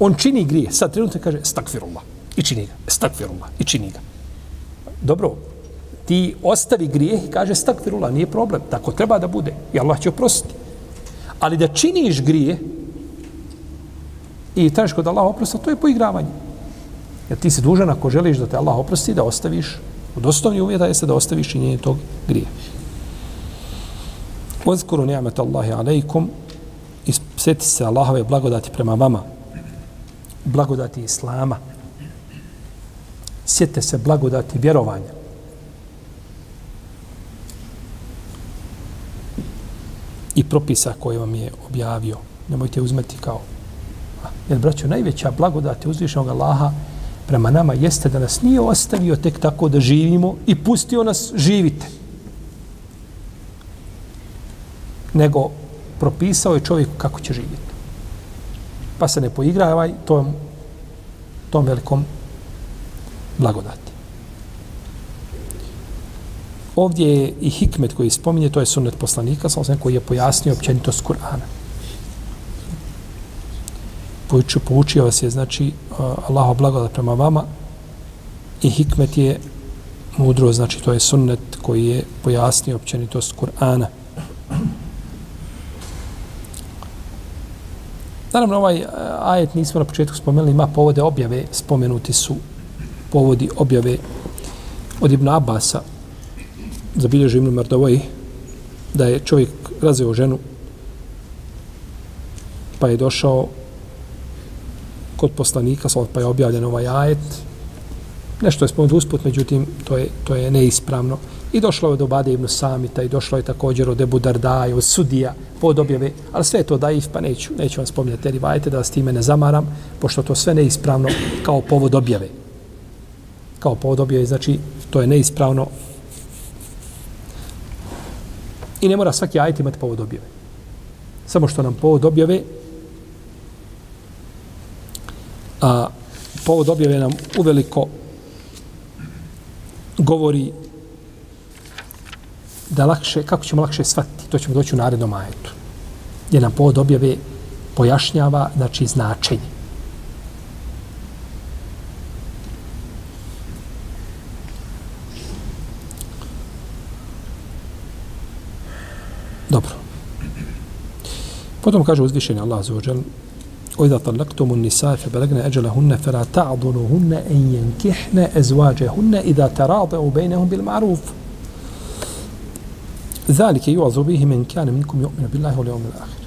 On čini grijeh, sad trenutno kaže stakfirullah i čini ga, stakfirullah i čini ga. Dobro, ti ostavi grijeh i kaže stakfirullah, nije problem, tako treba da bude i Allah će oprostiti. Ali da činiš grijeh i tražiš kod Allaha oprosta, to je poigravanje. Jer ti si dužan ako želiš da te Allah oprosti, da ostaviš, od osnovnih uvjeta jeste da ostaviš činjenje tog grije. Ozkuru ni'mat Allahi alaikum i sjeti se Allahove blagodati prema vama. Blagodati Islama. Sjetite se blagodati vjerovanja. I propisa koje vam je objavio. Nemojte uzmeti kao Jer, braćo, najveća blagodati uzvišenog Allaha prema nama jeste da nas nije ostavio tek tako da živimo i pustio nas živite. nego propisao je čovjeku kako će živjeti. Pa se ne poigravaj tom, tom velikom blagodati. Ovdje je i hikmet koji spominje, to je sunnet poslanika, sam koji je pojasnio općenitost Kur'ana. Poučio, poučio vas je, znači, Allaho blagodat prema vama i hikmet je mudro, znači, to je sunnet koji je pojasnio općenitost Kur'ana. Naravno, ovaj e, ajet nismo na početku spomenuli, ima povode objave, spomenuti su povodi objave od Ibn Abasa, zabilježio Ibn Mardovoj, da je čovjek razveo ženu, pa je došao kod poslanika, pa je objavljen ovaj ajet. Nešto je spomenuto usput, međutim, to je, to je neispravno. I došlo je do Bade ibn Samita i došlo je također od Ebu Dardaja, od Sudija pod objave, ali sve to daif, pa neću, neću vam spominjati te rivajete da vas time ne zamaram, pošto to sve neispravno kao povod objave. Kao povod objave, znači to je neispravno i ne mora svaki ajet imati povod objave. Samo što nam povod objave a povod objave nam uveliko govori da lakše, kako ćemo lakše shvatiti, to ćemo doći u narednom ajetu. Gdje nam povod objave pojašnjava, znači, značenje. Dobro. Potom kaže uzvišeni Allah za ođel وَإِذَا طَلَّقْتُمُ النِّسَاءَ فَبَلَغْنَ أَجَلَهُنَّ فَلَا تَعْضُلُهُنَّ أَنْ يَنْكِحْنَ أَزْوَاجَهُنَّ إِذَا تَرَاضَعُوا بَيْنَهُمْ بِالْمَعْرُوفِ. ذلك يوعظ به من كان منكم يؤمن بالله واليوم الآخر.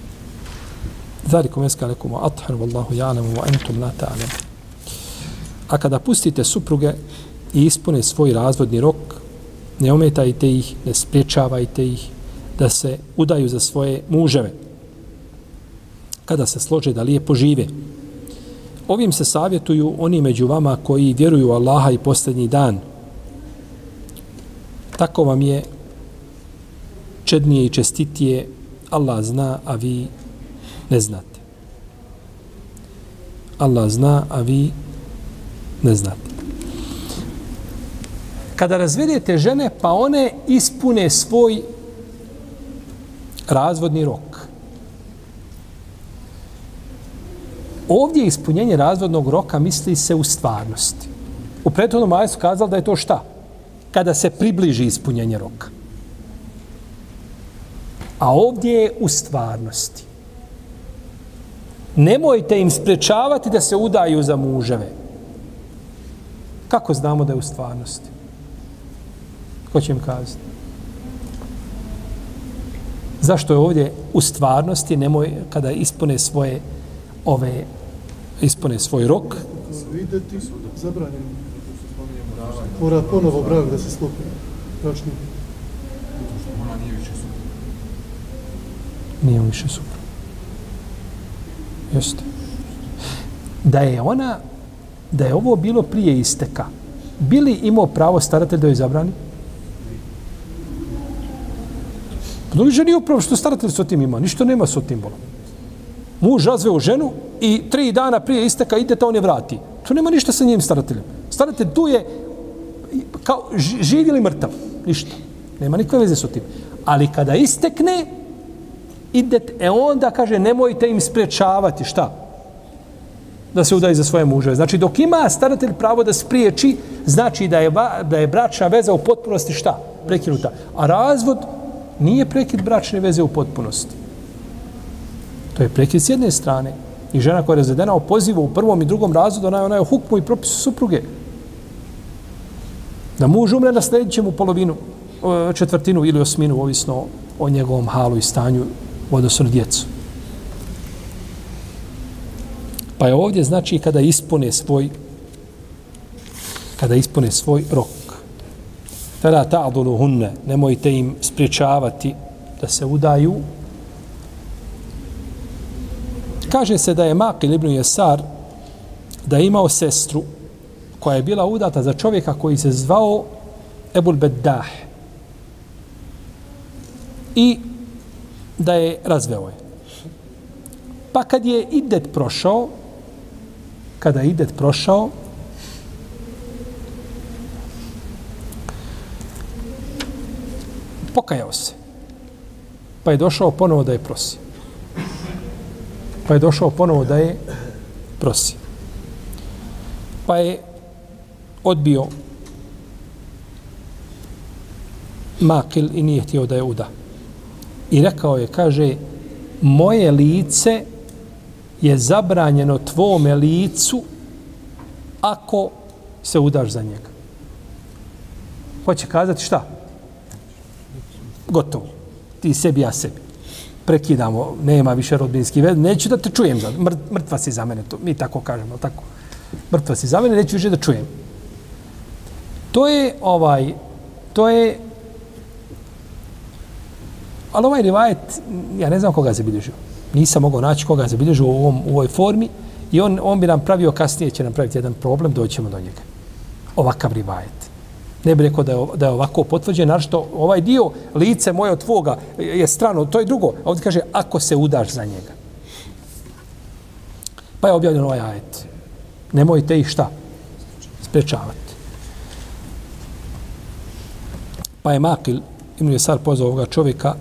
ذلكم يسكى لكم وأطهر والله يعلم وأنتم لا تعلم A kada pustite supruge i ispune svoj razvodni rok, ne ometajte ih, ne spriječavajte ih da se udaju za svoje muževe. Kada se slože da lijepo žive. Ovim se savjetuju oni među vama koji vjeruju Allaha i posljednji dan. Tako vam je čednije i čestitije, Allah zna, a vi ne znate. Allah zna, a vi ne znate. Kada razvedete žene, pa one ispune svoj razvodni rok. Ovdje ispunjenje razvodnog roka misli se u stvarnosti. U prethodnom ajesu kazali da je to šta? Kada se približi ispunjenje roka. A ovdje je u stvarnosti. Nemojte im sprečavati da se udaju za muževe. Kako znamo da je u stvarnosti? Ko će im kazati? Zašto je ovdje u stvarnosti nemoj kada ispune svoje ove ispune svoj rok? Videti zabranjeni. Mora ponovo brak da se sklopi. Bračni. nije više super. Jeste. Da je ona, da je ovo bilo prije isteka, bili imao pravo staratelj da joj zabrani? Mnogi ženi upravo što staratelj s tim ima, ništa nema s tim bolom. Muž razveo ženu i tri dana prije isteka ideta on je vrati. To nema ništa sa njim starateljem. Staratelj tu je kao živ ili mrtav. Ništa. Nema nikakve veze s tim. Ali kada istekne, idete, e onda kaže nemojte im sprečavati. šta? Da se udaju za svoje muže. Znači dok ima staratelj pravo da spriječi, znači da je, da je bračna veza u potpunosti šta? Prekinuta. A razvod nije prekid bračne veze u potpunosti. To je prekid s jedne strane. I žena koja je razvedena o pozivu u prvom i drugom razvodu, ona je, ona je hukmu i propisu supruge. Da muž umre na sljedećem u polovinu, četvrtinu ili osminu, ovisno o njegovom halu i stanju vodosor djecu. Pa je ovdje znači kada ispune svoj kada ispune svoj rok. Fela ta'dulu hunne, nemojte im spriječavati da se udaju. Kaže se da je Makil ibn Jesar da je imao sestru koja je bila udata za čovjeka koji se zvao Ebul Beddah. I da je razveo je. Pa kad je idet prošao, kada je idet prošao, pokajao se. Pa je došao ponovo da je prosi. Pa je došao ponovo da je prosi. Pa je odbio makil i nije htio da je uda. I rekao je, kaže, moje lice je zabranjeno tvome licu ako se udaš za njega. Hoće kazati šta? Gotovo. Ti sebi, ja sebi. Prekidamo, nema više rodbinski vez. Neću da te čujem. Mrtva si za mene. To, mi tako kažemo, tako. Mrtva si za mene, neću više da čujem. To je ovaj, to je Ali ovaj rivajet, ja ne znam koga je zabilježio. Nisam mogao naći koga je zabilježio u, ovom, u ovoj formi i on, on bi nam pravio kasnije, će nam praviti jedan problem, doćemo do njega. Ovakav rivajet. Ne bi rekao da je, da je ovako potvrđen, naravno što ovaj dio lice moje od tvoga je strano, to je drugo. A ovdje kaže, ako se udaš za njega. Pa je objavljen ovaj ajet. Nemojte ih šta? Sprečavati. Pa je Makil, Ibn Jesar pozvao ovoga čovjeka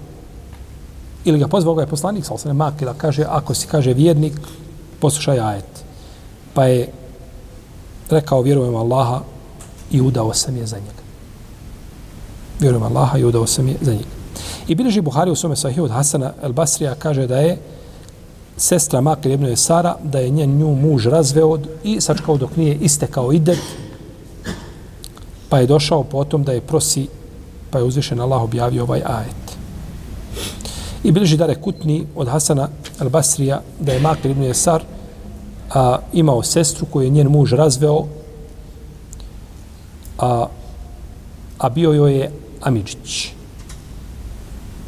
ili ga pozvao je poslanik, sa osam makila, kaže, ako si, kaže, vjernik, poslušaj ajet. Pa je rekao, vjerujem Allaha i udao sam je za njega. Vjerujem Allaha i udao sam je za njega. I bilježi Buhari u svome sahiju od Hasana el Basrija kaže da je sestra Makir ibn Sara da je njen nju muž razveo i sačkao dok nije istekao idet pa je došao potom da je prosi pa je uzvišen Allah objavio ovaj ajet. I bilježi da kutni od Hasana al-Basrija da je Makir ibn Sar a, imao sestru koju je njen muž razveo a, a bio joj je Amidžić.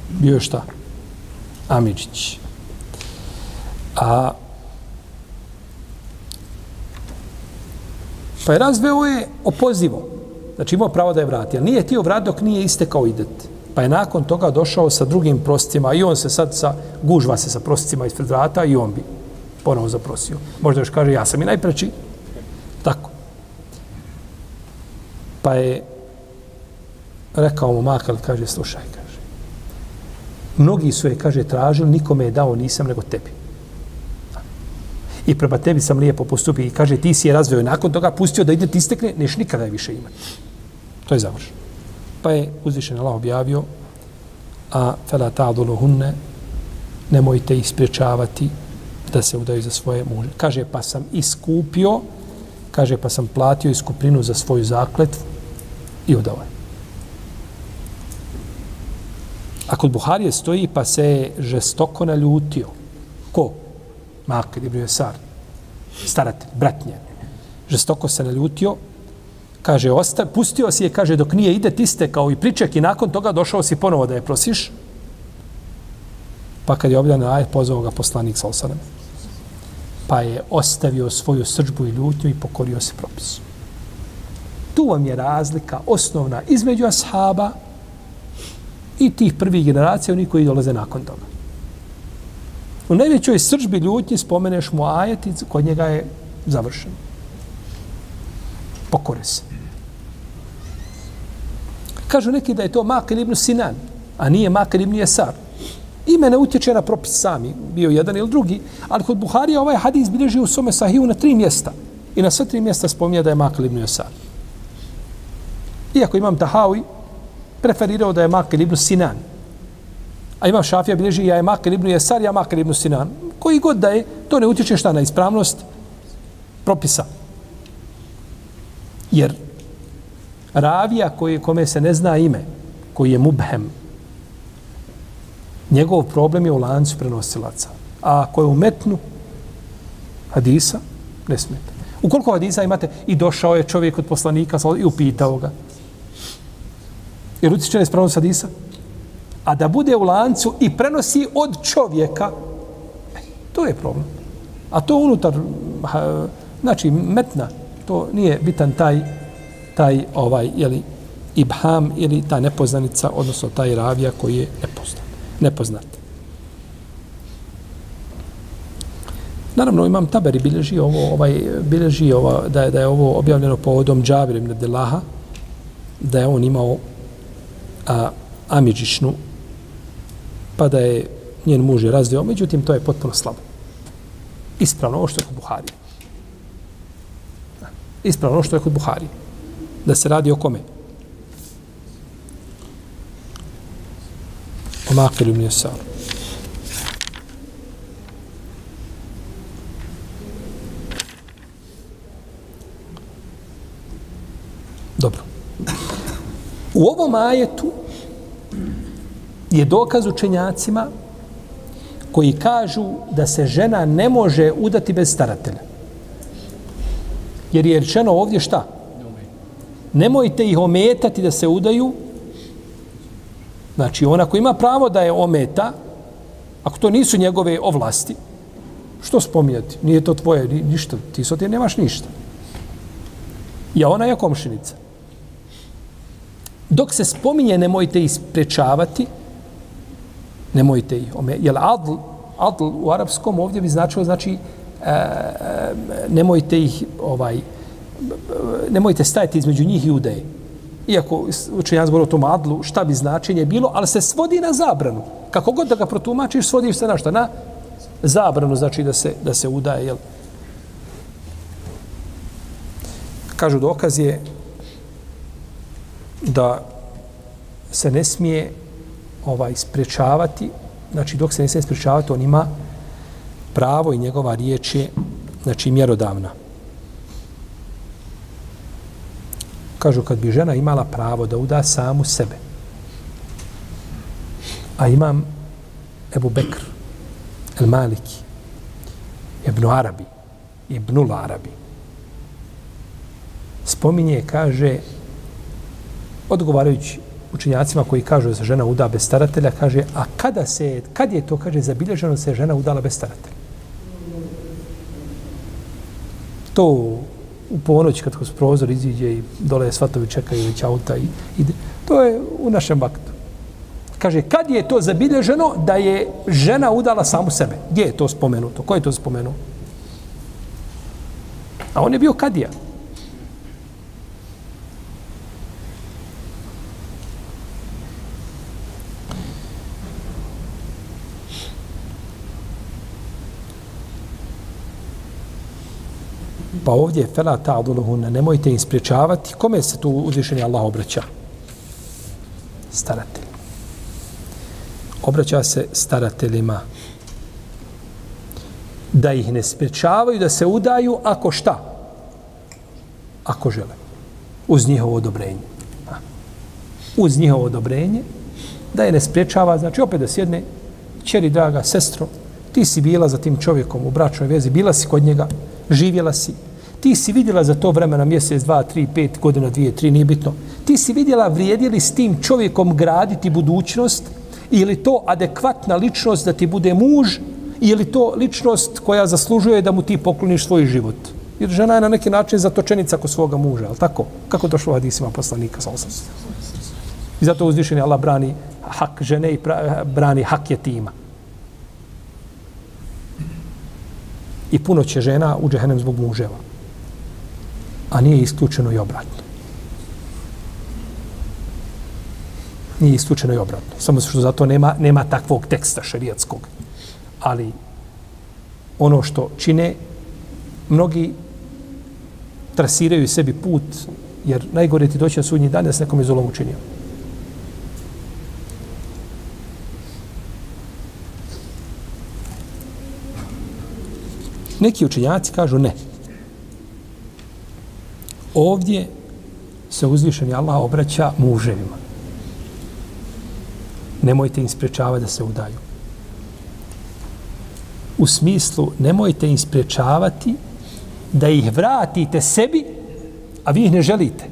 Bio je šta? Amidžić. A pa je razveo je opozivo. Znači imao pravo da je vrati. Ali nije tio vrat dok nije istekao idet. Pa je nakon toga došao sa drugim prostima i on se sad sa, gužva se sa prostima ispred vrata i on bi ponovo zaprosio. Možda još kaže, ja sam i najpreći. Tako. Pa je rekao mu makal, kaže, slušaj, kaže. Mnogi su je, kaže, tražili, nikome je dao, nisam nego tebi. I prema tebi sam lijepo postupio i kaže, ti si je razveo. Nakon toga pustio da ide ti istekne, neš nikada je više imati. To je završeno. Pa je uzvišen Allah objavio, a fela ta'dulu hunne, nemojte ih spriječavati da se udaju za svoje muže. Kaže, pa sam iskupio, kaže, pa sam platio iskuprinu za svoju zakletvu i udao. A kod Buharije stoji, pa se je žestoko naljutio. Ko? Makar ibn Jesar. Staratelj, bratnje. Žestoko se naljutio, kaže, osta, pustio si je, kaže, dok nije ide, tiste kao i priček i nakon toga došao si ponovo da je prosiš. Pa kad je objavljen ajet, pozvao ga poslanik sa osadama. Pa je ostavio svoju srđbu i ljutnju i pokorio se propisu. Tu vam je razlika osnovna između ashaba i tih prvih generacija, oni koji dolaze nakon toga. U najvećoj sržbi ljutnji spomeneš mu ajet kod njega je završen. Pokore se. Kažu neki da je to Makil ibn Sinan, a nije Makil ibn Jesar. Ime ne utječe na propis sami, bio jedan ili drugi, ali kod Buharija ovaj hadis bilježi u svome sahiju na tri mjesta. I na sve tri mjesta spominje da je Makil ibn Jesar. Iako imam Tahawi, preferirao da je Makar ibn Sinan. A imam Šafija bilježi ja je Makar ibn Jesar, ja Makar ibn Sinan. Koji god da je, to ne utječe šta na ispravnost propisa. Jer ravija koji, kome se ne zna ime, koji je mubhem, njegov problem je u lancu prenosilaca. A ako je u metnu hadisa, ne smeta. U hadisa imate? I došao je čovjek od poslanika i upitao ga. Jer utiče na ispravnost hadisa? A da bude u lancu i prenosi od čovjeka, e, to je problem. A to unutar, znači, metna, to nije bitan taj taj ovaj jeli, ibham ili ta nepoznanica odnosno taj ravija koji je nepoznat nepoznat Naravno imam Taberi bilježi ovo ovaj bilježi ovo da je da je ovo objavljeno povodom Džabir ibn Abdellaha da je on imao a, amidžišnu pa da je njen muž je razveo, međutim to je potpuno slabo. Ispravno ovo što je kod Buhari. Ispravno ovo što je kod Buhari da se radi o kome? O Makiru ibn Dobro. U ovom ajetu je dokaz učenjacima koji kažu da se žena ne može udati bez staratelja. Jer je rečeno ovdje šta? nemojte ih ometati da se udaju. Znači, ona ko ima pravo da je ometa, ako to nisu njegove ovlasti, što spominjati? Nije to tvoje, ništa. Ti sa ti nemaš ništa. Ja ona je komšinica. Dok se spominje nemojte ih sprečavati, nemojte ih ometati. Adl, adl u arapskom ovdje bi značilo, znači, e, e, nemojte ih ovaj, nemojte stajati između njih i udaje. Iako učenjan zbog o tom adlu, šta bi značenje bilo, ali se svodi na zabranu. Kako god da ga protumačiš, svodiš se na šta? Na zabranu, znači da se, da se udaje. Jel? Kažu dokaz je da se ne smije ovaj sprečavati, znači dok se ne smije sprečavati, on ima pravo i njegova riječ je znači mjerodavna. Kažu kad bi žena imala pravo da uda samu sebe, a imam Ebu Bekr, El Maliki, Ibn Arabi, Ibnul Arabi, spominje, kaže, odgovarajući učinjacima koji kažu da se žena uda bez staratelja, kaže, a kada se, kad je to, kaže, zabilježeno se žena udala bez staratelja? To u ponoć kad kroz prozor iziđe i dole svatovi čekaju već auta i ide. To je u našem vaktu. Kaže, kad je to zabilježeno da je žena udala samu sebe? Gdje je to spomenuto? Ko je to spomenuo? A on je bio kadija. Pa ovdje fela ta'duluhunna, nemojte im spriječavati. Kome se tu uzvišenje Allah obraća? Staratelj. Obraća se starateljima. Da ih ne spriječavaju da se udaju ako šta? Ako žele. Uz njihovo odobrenje. Uz njihovo odobrenje da je ne spriječava, znači opet da sjedne, čeri draga, sestro, ti si bila za tim čovjekom u bračnoj vezi, bila si kod njega, živjela si, ti si vidjela za to vremena mjesec, dva, tri, pet godina, dvije, tri, nije bitno. Ti si vidjela vrijedili s tim čovjekom graditi budućnost ili to adekvatna ličnost da ti bude muž ili to ličnost koja zaslužuje da mu ti pokloniš svoj život. Jer žena je na neki način zatočenica kod svoga muža, ali tako? Kako došlo u hadisima poslanika? Sa I zato uzvišeni Allah brani hak žene i brani hak je tima. I puno će žena u džehennem zbog muževa a nije isključeno i obratno. Nije isključeno i obratno. Samo što zato nema, nema takvog teksta šerijatskog. Ali ono što čine, mnogi trasiraju sebi put, jer najgore ti doći na sudnji dan da se nekom izolom učinio. Neki učenjaci kažu ne ovdje se uzvišeni Allah obraća muževima. Nemojte im sprečavati da se udaju. U smislu, nemojte im sprečavati da ih vratite sebi, a vi ih ne želite.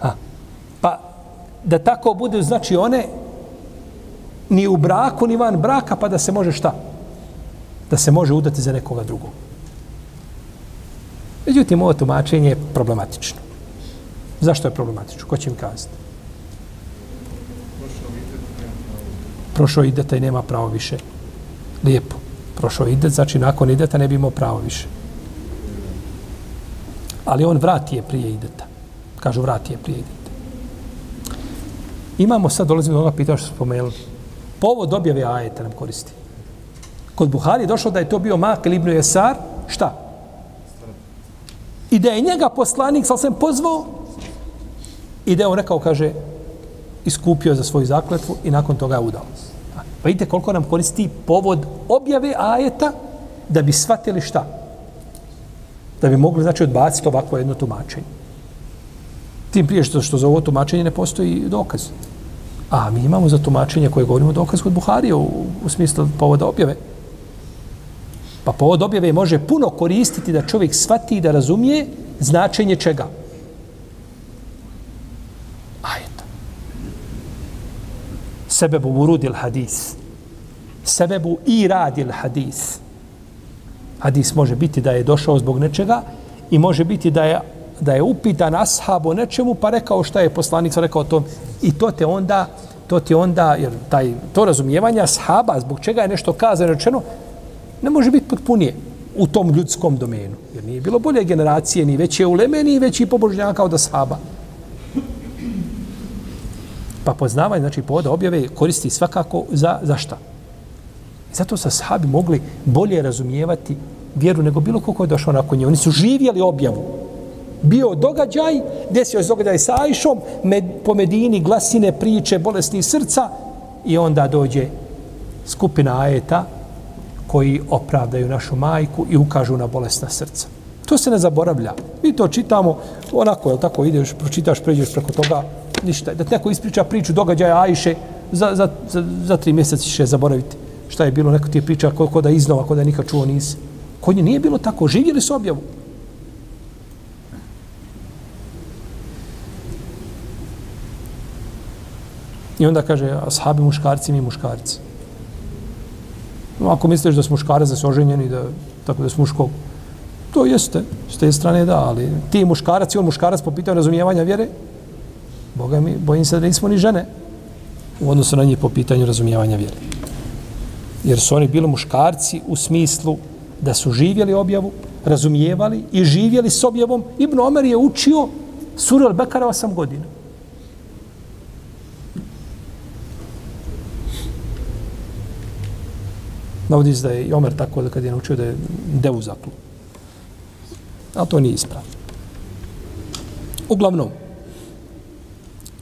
A, pa, da tako bude, znači one ni u braku, ni van braka, pa da se može šta? Da se može udati za nekoga drugog. Međutim, ovo tumačenje je problematično. Zašto je problematično? Ko će mi kazati? Prošao ideta i nema pravo više. Lijepo. Prošao idet, znači nakon ideta ne bi imao pravo više. Ali on vrati je prije ideta. Kažu vrati je prije ideta. Imamo sad, dolazimo do onoga pitanja što spomenuli. Povod objave ajeta nam koristi. Kod Buhari je došlo da je to bio Mak ili Ibn Jesar. Šta? I da je njega poslanik, sal sam pozvao, i da je on rekao, kaže, iskupio za svoju zakletvu i nakon toga je udao. Pa vidite koliko nam koristi povod objave ajeta da bi shvatili šta? Da bi mogli, znači, odbaciti ovako jedno tumačenje. Tim prije što, što za ovo tumačenje ne postoji dokaz. A mi imamo za tumačenje koje govorimo dokaz kod Buharije u, u smislu povoda objave. Pa povod objave može puno koristiti da čovjek shvati i da razumije značenje čega. Ajeta. Sebebu urudil hadis. Sebebu i radil hadis. Hadis može biti da je došao zbog nečega i može biti da je da je upitan ashab o nečemu pa rekao šta je poslanik rekao to i to te onda to ti onda jer taj to razumijevanje ashaba zbog čega je nešto kazano rečeno ne može biti potpunije u tom ljudskom domenu. Jer nije bilo bolje generacije, ni veće uleme, ni veći pobožnjaka od ashaba. Pa poznavanje, znači povoda objave, koristi svakako za, za šta? I zato sa sahabi mogli bolje razumijevati vjeru nego bilo ko je došao nakon nje. Oni su živjeli objavu. Bio događaj, desio se događaj sa Ajšom, med, po Medini glasine, priče, bolesni srca i onda dođe skupina ajeta koji opravdaju našu majku i ukažu na bolesna srca. To se ne zaboravlja. Mi to čitamo onako, jel tako, ideš, pročitaš, pređeš preko toga, ništa. Da neko ispriča priču događaja Ajše, za, za, za, za tri mjeseca ćeš je zaboraviti. Šta je bilo, neko ti je priča ko, da iznova, ko da nikad čuo nisi. Kod nje nije bilo tako, živjeli su objavu. I onda kaže, ashabi muškarci, mi muškarci. No, ako misliš da smo muškarac, da si oženjeni, da, tako da smo muškog, to jeste, s te strane da, ali ti muškarac i on muškarac po pitanju razumijevanja vjere, Boga mi, bojim se da nismo ni žene u odnosu na njih po pitanju razumijevanja vjere. Jer su oni bili muškarci u smislu da su živjeli objavu, razumijevali i živjeli s objavom. Ibn Omer je učio suru al-Bekara 8 godina. Navodi da je i Omer tako da kad je naučio da je devu zaklu. Ali to nije ispravno. Uglavnom,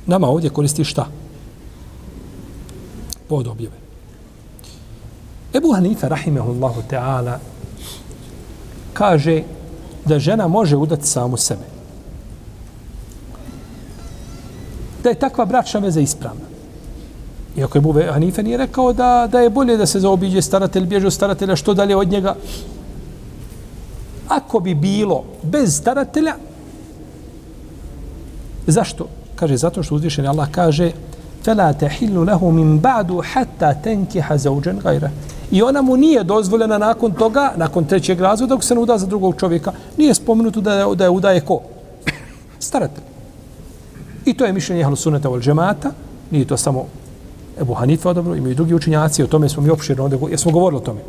nama ovdje koristi šta? Pod objave. Ebu Hanife, rahimehullahu ta'ala, kaže da žena može udati samu sebe. Da je takva bračna veza ispravna. Iako je Bube Hanife nije rekao da, da je bolje da se zaobiđe staratelj, bježe od staratelja što dalje od njega. Ako bi bilo bez staratelja, zašto? Kaže, zato što uzvišen Allah kaže فَلَا تَحِلُّ لَهُ مِنْ بَعْدُ حَتَّى تَنْكِحَ زَوْجًا غَيْرَ I ona mu nije dozvoljena nakon toga, nakon trećeg razvoda, dok se ne uda za drugog čovjeka. Nije spomenuto da je, da je udaje ko? Staratelj. I to je mišljenje Ahlusuneta od džemata. Nije to samo Ebu Hanife odobro, imaju i drugi učinjaci, o tome smo mi opširno, ovdje, jer smo govorili o tome.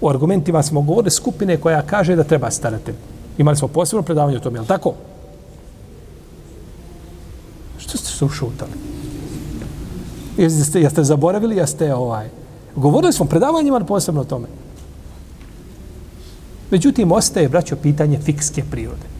U argumentima smo govorili skupine koja kaže da treba staratelj. Imali smo posebno predavanje o tome, je li tako? Što ste se ušutali? Jeste, jeste zaboravili, jeste ovaj... Govorili smo predavanjima posebno o tome. Međutim, ostaje, braćo, pitanje fikske prirode.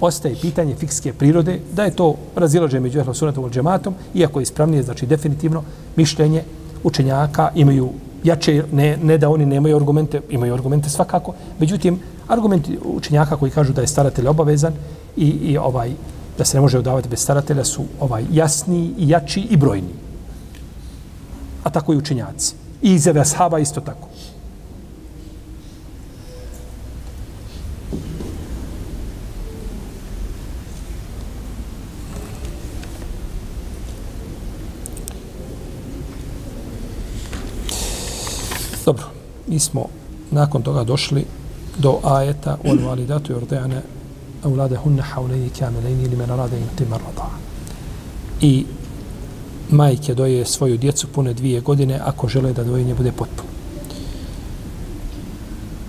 Ostaje pitanje fikske prirode, da je to razilađe među ehlom sunetom i džematom, iako je ispravnije, znači definitivno, mišljenje učenjaka imaju jače, ne, ne da oni nemaju argumente, imaju argumente svakako, međutim, argumenti učenjaka koji kažu da je staratelj obavezan i, i ovaj da se ne može odavati bez staratelja su ovaj jasni i jači i brojni. A tako i učenjaci. I izjave ashaba isto tako. Dobro, mi smo nakon toga došli do ajeta od validatu jordane avlade hunne haulejni kamelejni ili mena rade im rada. I majke doje svoju djecu pune dvije godine ako žele da dojenje bude potpuno.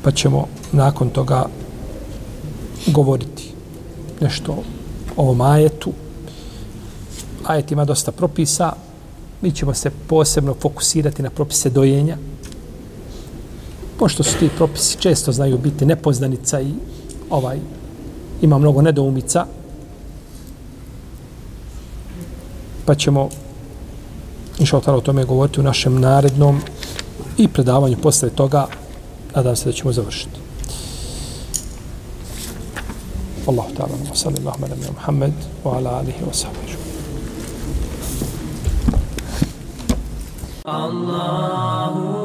Pa ćemo nakon toga govoriti nešto o ovom ajetu. Ajet ima dosta propisa. Mi ćemo se posebno fokusirati na propise dojenja. Pošto su ti propisi često znaju biti nepoznanica i ovaj ima mnogo nedoumica, pa ćemo inša o tome govoriti u našem narednom i predavanju posle toga, nadam se da ćemo završiti. Allahu ta'ala, wa sallallahu ala Muhammad, wa ala alihi wa sahbihi. Allahu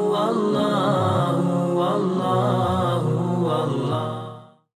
Allah.